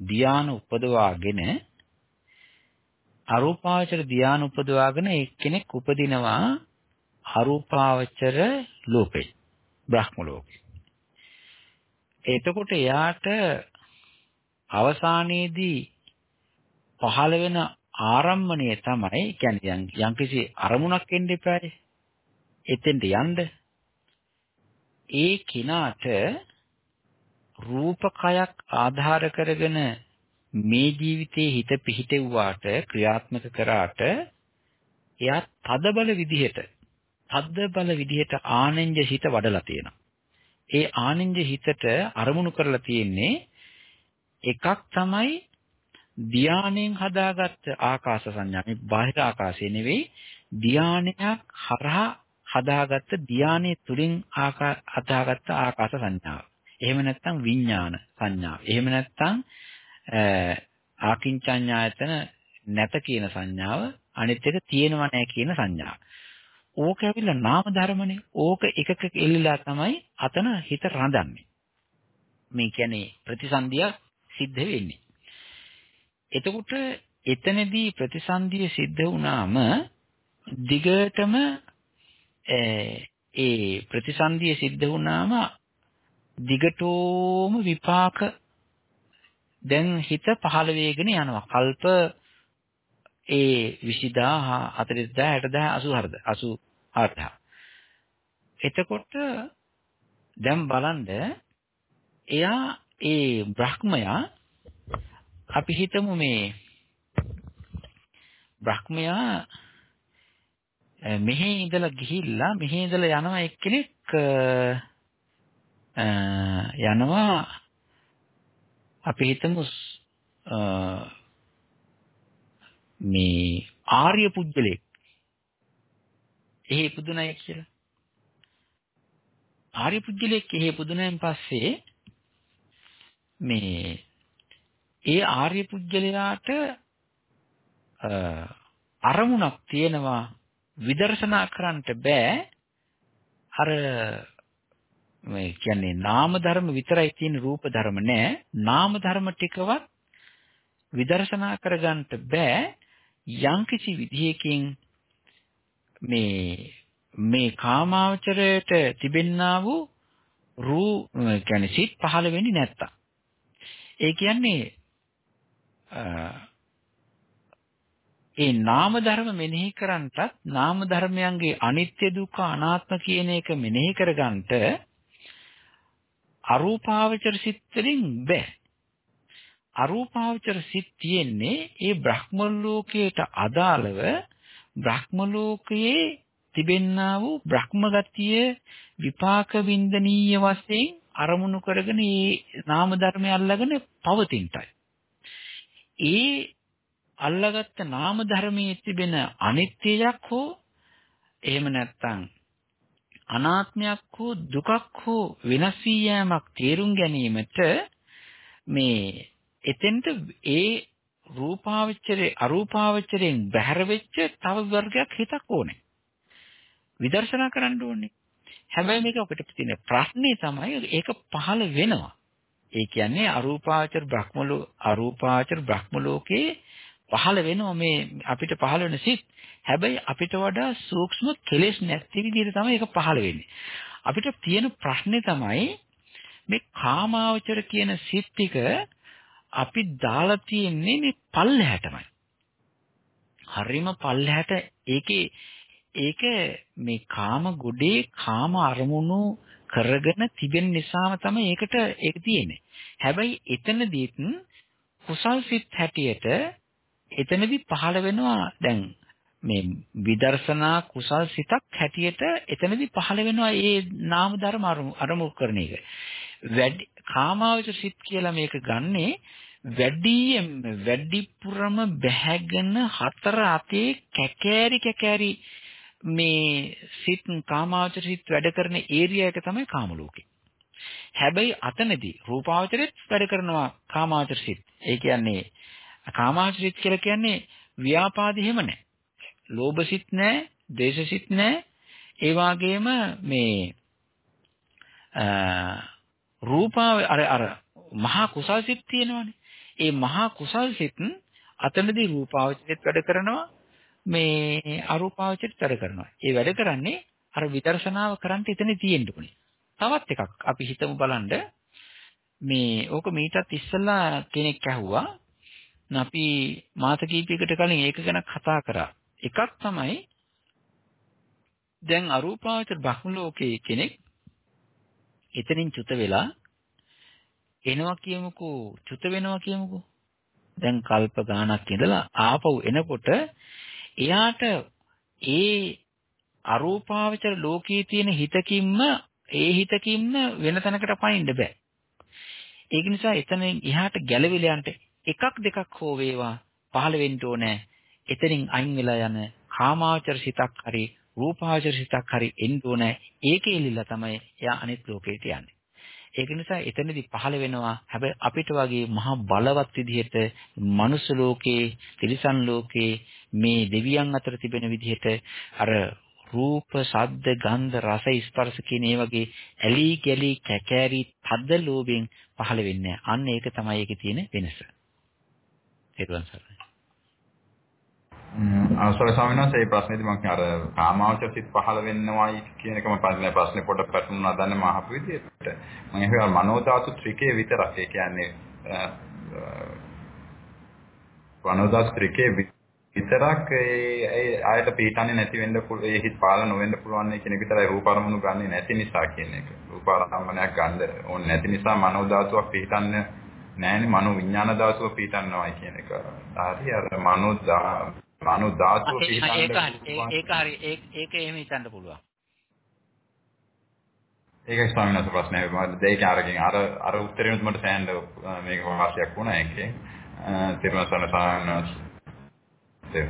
ධානය උපදවාගෙන අරූපාවචර ධානය උපදවාගෙන එක්කෙනෙක් උපදිනවා අරූපාවචර ලෝකේ බ්‍රහ්ම ලෝකේ. එතකොට එයාට අවසානයේදී පහළ වෙන ආරම්මණය තමයි කියන්නේ යම්කිසි අරමුණක් එන්න එපායි එතෙන්ට යන්න. ඒ කිනාට රූපකයක් ආධාර කරගෙන මේ ජීවිතේ හිත පිහිටෙව්වාට ක්‍රියාත්මක කරාට එයා තදබල විදිහට තද්ද බල විදිහට ආනෙන්ජ හිත වඩලා තියෙනවා. ඒ ආනෙන්ජ හිතට අරමුණු කරලා තියෙන්නේ එකක් තමයි ධානයෙන් හදාගත්ත ආකාශ සංඥා. මේ බාහිර ආකාශය නෙවෙයි ධානයක් හරහා හදාගත්ත ධානයේ තුලින් හදාගත්ත ආකාශ සංඥාව. එහෙම නැත්නම් විඥාන සංඥාව. එහෙම නැත්නම් ආකින්චඤ්ඤායතන නැත කියන සංඥාව අනිත් එක තියෙනව නැහැ කියන සංඥාව. ඕක ඇවිල්ලා නාම ධර්මනේ. ඕක එකක එල්ලලා තමයි අතන හිත රඳන්නේ. මේ කියන්නේ ප්‍රතිසන්දිය සිද්ධ වෙන්නේ. එතකොට එතනදී ප්‍රතිසන්දිය සිද්ධ වුණාම දිගටම ඒ ප්‍රතිසන්දිය සිද්ධ වුණාම දිගටෝම විපාක දැන් හිත පහළ වේගෙන යනවා. කල්ප ඒ 20000 40000 60000 80000 8000 එතකොට දැන් බලන්න එයා ඒ බ්‍රහ්මයා අපි හිතමු මේ බ්‍රහ්මයා මෙහි ඉඳලා ගිහිල්ලා මෙහි ඉඳලා යනවා එක්කෙනෙක් යනවා අපි හිතමු මේ ආර්ය පුජ්‍යලෙක් එහෙ පුදුනයි කියලා. ආර්ය පුජ්‍යලෙක් එහෙ පුදුනයන් පස්සේ මේ ඒ ආර්ය පුජ්‍යලයාට අරමුණක් තියෙනවා විදර්ශනා කරන්නට බෑ අර මේ කියන්නේ නාම ධර්ම විතරයි තියෙන රූප ධර්ම නෑ. නාම ධර්ම ටිකවත් විදර්ශනා කරගන්නට බෑ. යම්කිසි විදියකින් මේ මේ කාමාවචරයට තිබෙන්නා වූ රූ කියන්නේ සිත් පහළ වෙන්නේ නැත්තම්. ඒ කියන්නේ ඒ නාම ධර්ම මෙනෙහි කරන්ටත් නාම ධර්මයන්ගේ අනිත්‍ය දුක්ඛ අනාත්ම කියන එක මෙනෙහි කරගන්නට අරූපාවචර සිත් වලින් බෑ අරූපාවචර සිත් තියෙන්නේ ඒ බ්‍රහ්ම ලෝකයට අදාළව බ්‍රහ්ම ලෝකයේ තිබෙන්නා වූ බ්‍රහ්ම ගතිය විපාක වින්දනීය වශයෙන් අරමුණු කරගෙන මේ නාම ධර්මය අල්ලගෙන පවතිනටයි. ඒ අල්ලගත්ත නාම ධර්මයේ තිබෙන අනිත්‍යයක් හෝ එහෙම නැත්නම් අනාත්මයක් හෝ දුකක් හෝ වෙනස් වී යෑමක් තේරුම් ගැනීමට මේ එතෙන්ට ඒ රූපාවචරේ අරූපාවචරයෙන් බැහැර වෙච්ච තව වර්ගයක් හිතක් ඕනේ. විදර්ශනා කරන්න ඕනේ. හැබැයි මේක අපිට තියෙන ප්‍රශ්නේ තමයි ඒක පහළ වෙනවා. ඒ කියන්නේ අරූපාවචර බ්‍රහ්මලෝ අරූපාවචර බ්‍රහ්ම ලෝකේ පහළ වෙනවා මේ අපිට පහළ වෙන සිත්. හැබැයි අපිට වඩා සූක්ෂම කෙලෙස් නැති විදිහට තමයි ඒක පහළ වෙන්නේ. අපිට තියෙන ප්‍රශ්නේ තමයි මේ කාමාවචර කියන සිත් ටික අපි දාලා තියෙන්නේ මේ පල්ලහැටමයි. හරිම පල්ලහැට ඒකේ ඒක මේ කාම ගොඩේ කාම අරමුණු කරගෙන තිබෙන නිසාම තමයි ඒකට ඒක තියෙන්නේ. හැබැයි එතනදීත් කුසල් සිත් හැටියට එතනදී පහළ වෙනවා දැන් මේ විදර්ශනා කුසල් සිතක් හැටියට එතනදී පහළ වෙනවා ඒ නාම ධර්ම අරමුණු කරන එක. වැඩි කාමාවචර සිත් කියලා මේක ගන්නේ වැඩියෙන් වැඩිපුරම බැහැගෙන හතර අතේ කැකෑරි කැකෑරි මේ සිත් කාමාවචර සිත් වැඩ කරන ඒරියා එක තමයි කාම ලෝකේ. හැබැයි අතනදී රූපාවචරෙත් වැඩ කරනවා කාමාවචර සිත්. ඒ කියන්නේ කාමාවචර සිත් කියලා කියන්නේ ව්‍යාපාද එහෙම නැහැ. ලෝභ සිත් නැහැ, දේශ සිත් නැහැ. ඒ වගේම මේ රූපාව අර අර මහා කුසල් සිත් තියෙනවනේ. ඒ මහා කුසල් සිත් අතනදී රූපාවචරෙත් වැඩ කරනවා මේ අරූපාවචරෙත් වැඩ කරනවා. ඒ වැඩ කරන්නේ අර විදර්ශනාව කරන්න එතන තියෙන්න ඕනේ. තවත් එකක් අපි හිතමු බලන්න මේ ඕක මීටත් ඉස්සෙල්ලා කෙනෙක් ඇහුවා. අපි මාස කීපයකට කලින් ඒක ගැන කතා කරා. එකක් තමයි දැන් අරූපාවචර බහුල ලෝකයේ කෙනෙක් එතනින් චුත වෙලා එනවා කියමුකෝ චුත වෙනවා කියමුකෝ දැන් කල්ප ගාණක් ඉඳලා ආපහු එනකොට එයාට ඒ අරූපාවචර ලෝකයේ තියෙන හිතකින්ම ඒ හිතකින්ම වෙන තැනකට පනින්න බෑ. ඒක නිසා එතනින් එහාට ගැලවිලා යන්න එකක් දෙකක් හෝ වේවා පහළ වෙන්න ඕනේ. එතනින් අයින් වෙලා යන කාමාවචර සිතක් හරි රූපාවචර සිතක් හරි එන්න ඕනේ. ඒකේ ඉලිලා තමයි එයා අනිත් ලෝකෙට යන්නේ. ඒක නිසා එතනදී පහළ වෙනවා හැබැයි අපිට වගේ මහා බලවත් විදිහට මනුස්ස ලෝකේ, තිරිසන් ලෝකේ මේ දෙවියන් අතර තිබෙන විදිහට අර රූප, ශබ්ද, ගන්ධ, රස, ස්පර්ශ කියන ඒ වගේ ඇලි ගැලි කැකෑරි තද ලෝභයෙන් පහළ වෙන්නේ. අන්න ඒක තමයි ඒකේ තියෙන වෙනස. ඒකවන් සරයි. අවසර ස්වාමීන් වහන්සේ මේ ප්‍රශ්නේදී මම අර කාමාවචර සිත් පහළ වෙනවයි කියන එක මම පස්සේ ප්‍රශ්නේ පොඩ පැටලුණා දන්නේ මම අහපු විදිහට. මම එහෙම මනෝධාතු ත්‍රිකේ විතරක්. ඒ කියන්නේ මනෝධාතු ත්‍රිකේ විතරක් ඒ ආයත පීඩන්නේ නැති වෙන්න පුළුවන් ඒ හිත පාලන නොවෙන්න පුළුවන් කියන එක විතරයි රූපාරමුණු ගන්නෙ නැති නිසා කියන එක. රූපාරම්මණයක් ගන්න ඕනේ නැති නිසා මනෝධාතුවක් පීඩන්නේ නැහැනේ මනෝ විඥාන ධාතුව පීඩන්නවයි කියන එක. හරි අර මනෝ මනෝ ධාතුව පිළිබඳව ඒක හරි ඒක හරි ඒක එහෙම හිතන්න පුළුවන්. ඒකයි ස්වාමීන් වහන්සේ ප්‍රශ්නේ මම දෙයක අරගෙන අර අර උත්තරෙත් මට සෑහෙන මේක වාසියක් වුණා ඒකේ. තිරුවන් සරණ ස්වාමීන් වහන්සේ.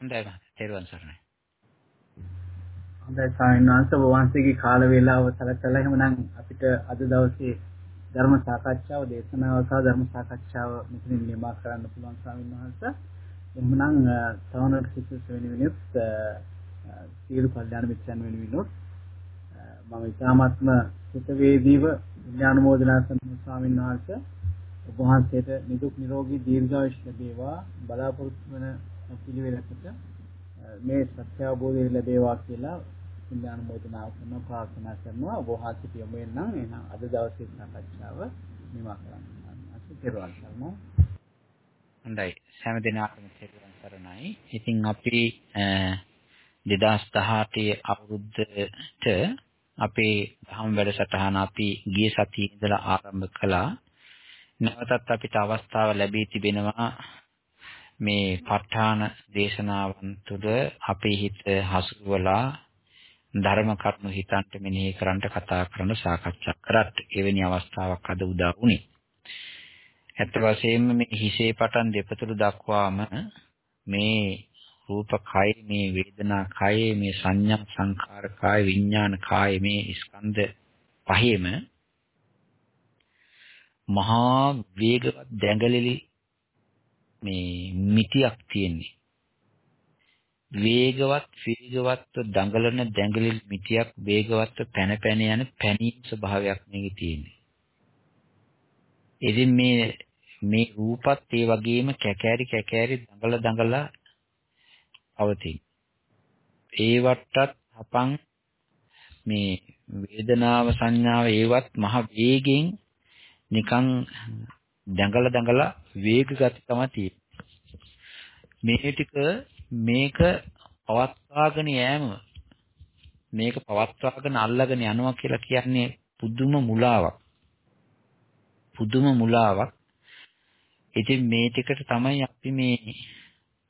හොඳයි තිරුවන් සරණයි. හොඳයි ස්වාමීන් වහන්සේ වහන්සේගේ කාල වේලාව සලකලා එහෙමනම් අපිට අද දවසේ ධර්ම සාකච්ඡාව දේශනාව සහ ධර්ම සාකච්ඡාව මෙතනින් නිමා කරන්න පුළුවන් ස්වාමීන් වහන්සේ. එහෙනම් තවනට සිසුස් වෙනුවෙනුත් සියලු කල්යාණ මිත්‍රයන් වෙනුවෙනුත් මම ඉතාමත්ම හිතවේදීව ඥානමෝදනා කරන ස්වාමීන් වහන්සේ ඔබ වහන්සේට නිදුක් නිරෝගී දීර්ඝායුෂ ලැබේවා බලාපොරොත්තු වන පිළිවෙලකට මේ සත්‍ය අවබෝධය ලැබේවා කියලා ඥානමෝදනා කරන ප්‍රාර්ථනා කරනවා ඔබ වහන්සේට යොමු වෙනනම් එහෙනම් අද දවසේ සාකච්ඡාව නිමා කරන්න. අසුතිරවන් කරනවා. හොඳයි හැම දිනකටම තෙරුවන් සරණයි. ඉතින් අපි 2018 අවුරුද්දට අපේ දහම් වැඩසටහන අපි ගිය සතියේ ඉඳලා ආරම්භ කළා. නැවතත් අපිට අවස්ථාව ලැබී තිබෙනවා මේ ප ဋ ාණ දේශනාවන් තුළ අපේ හිත හසුරුවලා ධර්ම කරුණු හිතන්ට මෙනෙහි කරන්ට කතා කරන සාකච්ඡා කරත් එවැනි අවස්ථාවක් අද උදා වුණේ. ඇත්ත වශයෙන්ම මේ හිසේ පටන් දෙපතුළු දක්වාම මේ රූප කය මේ වේදනා කය මේ සංඥා සංඛාර කය විඥාන කය මේ ස්කන්ධ පහේම මහා වේගවත් දැඟලිලි මේ මිටියක් තියෙන්නේ වේගවත් වේගවත්ව දඟලන දැඟලිලි මිටියක් වේගවත්ව පැන පැන යන පැනීම් ස්වභාවයක් මේකේ තියෙන්නේ ඉතින් මේ මේ රූපත් ඒ වගේම කැකෑරි කැකෑරි දඟල දඟලා පවතින. ඒ වට්ටත් අපං මේ වේදනාව සංඥාව ඒවත් මහ වේගෙන් නිකන් දඟල දඟල වේගගතකම තියෙන. මේ ටික මේක පවත්වාගෙන යෑම මේක පවත්වාගෙන අල්ලගෙන යනවා කියලා කියන්නේ පුදුම මුලාවක්. පුදුම මුලාවක්. ඉතින් මේ ටිකට තමයි අපි මේ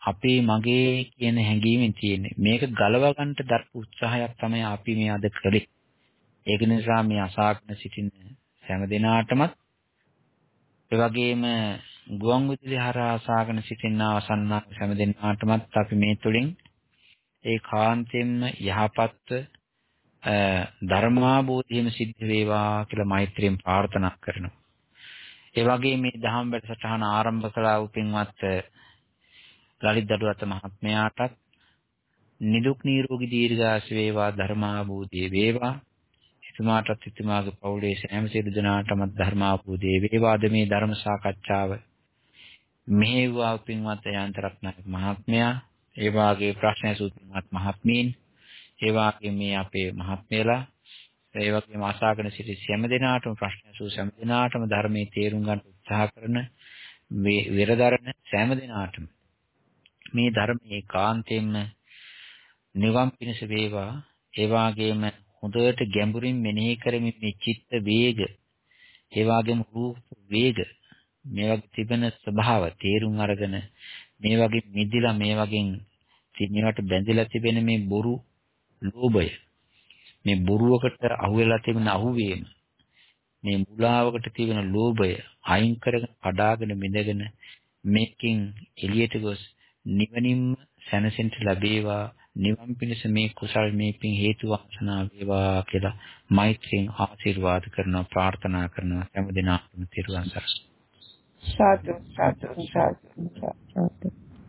අපේ මගේ කියන හැඟීමෙන් තියෙන්නේ. මේක ගලව ගන්නට දරපු උත්සාහයක් තමයි අපි මේ අද කළේ. ඒක නිසා මේ අසාගෙන සිටින හැම දිනාටමත් ඒ වගේම ගුවන් විදුලි හරහා අසාගෙන සිටින අවසන්නා හැම දිනාටමත් අපි මේ තුලින් ඒ කාන්තෙන්ම යහපත් ධර්මාභෝධියම සිද්ධ වේවා කියලා මෛත්‍රියෙන් ප්‍රාර්ථනා කරනවා. ඒ වගේ මේ දහම් වැඩසටහන ආරම්භ කළා වූ පින්වත් ලලිත් දඩුවත මහත්මයාටත් නිදුක් නිරෝගී දීර්ඝාස වේවා ධර්මාභූතිය වේවා එතුමාටත් එතුමාගේ පවුලේ සෑම සියලු දෙනාටම ධර්මාභූතිය වේවාද මේ ධර්ම සාකච්ඡාව මෙහෙව්වා පින්වත් යන්තරත්නායක මහත්මයා. ඒ වාගේ ප්‍රශ්න සූත්‍රමත් මහත්මීන්. ඒ වාගේ මේ අපේ මහත්මයලා. ඒ වගේම ආසාගෙන සිටි හැම දිනාටම ප්‍රශ්න අසූ හැම දිනාටම ධර්මයේ තේරුම් ගන්න උත්සාහ කරන මේ විරදරන හැම දිනාටම මේ ධර්මයේ කාන්තෙන්ම නිවන් පිණිස වේවා. ඒ වගේම හොඳට ගැඹුරින් මෙනෙහි කරමින් මේ චිත්ත වේග ඒ වගේම රූප වේග මේ වගේ තිබෙන ස්වභාව තේරුම් අරගෙන මේ වගේ මිදිලා මේ වගේ මේවට බැඳිලා තිබෙන මේ බොරු ලෝභය මේ බොරුවකට අහු වෙලා තිබෙන අහුවීම මේ මුලාවකට තියෙන ලෝභය අයින් කරගෙන කඩාගෙන බිඳගෙන මේකෙන් එළියට ගොස් නිවනින්ම සැනසෙන්න ලැබේවා නිවන් පිණිස මේ කුසල් මේ පින් හේතු වාසනා වේවා කියලා මෛත්‍රියෙන් ආශිර්වාද කරනවා ප්‍රාර්ථනා කරනවා. හැම දිනකටම තිරුවන් සරණයි. සාදු සාදු සාදු සාදු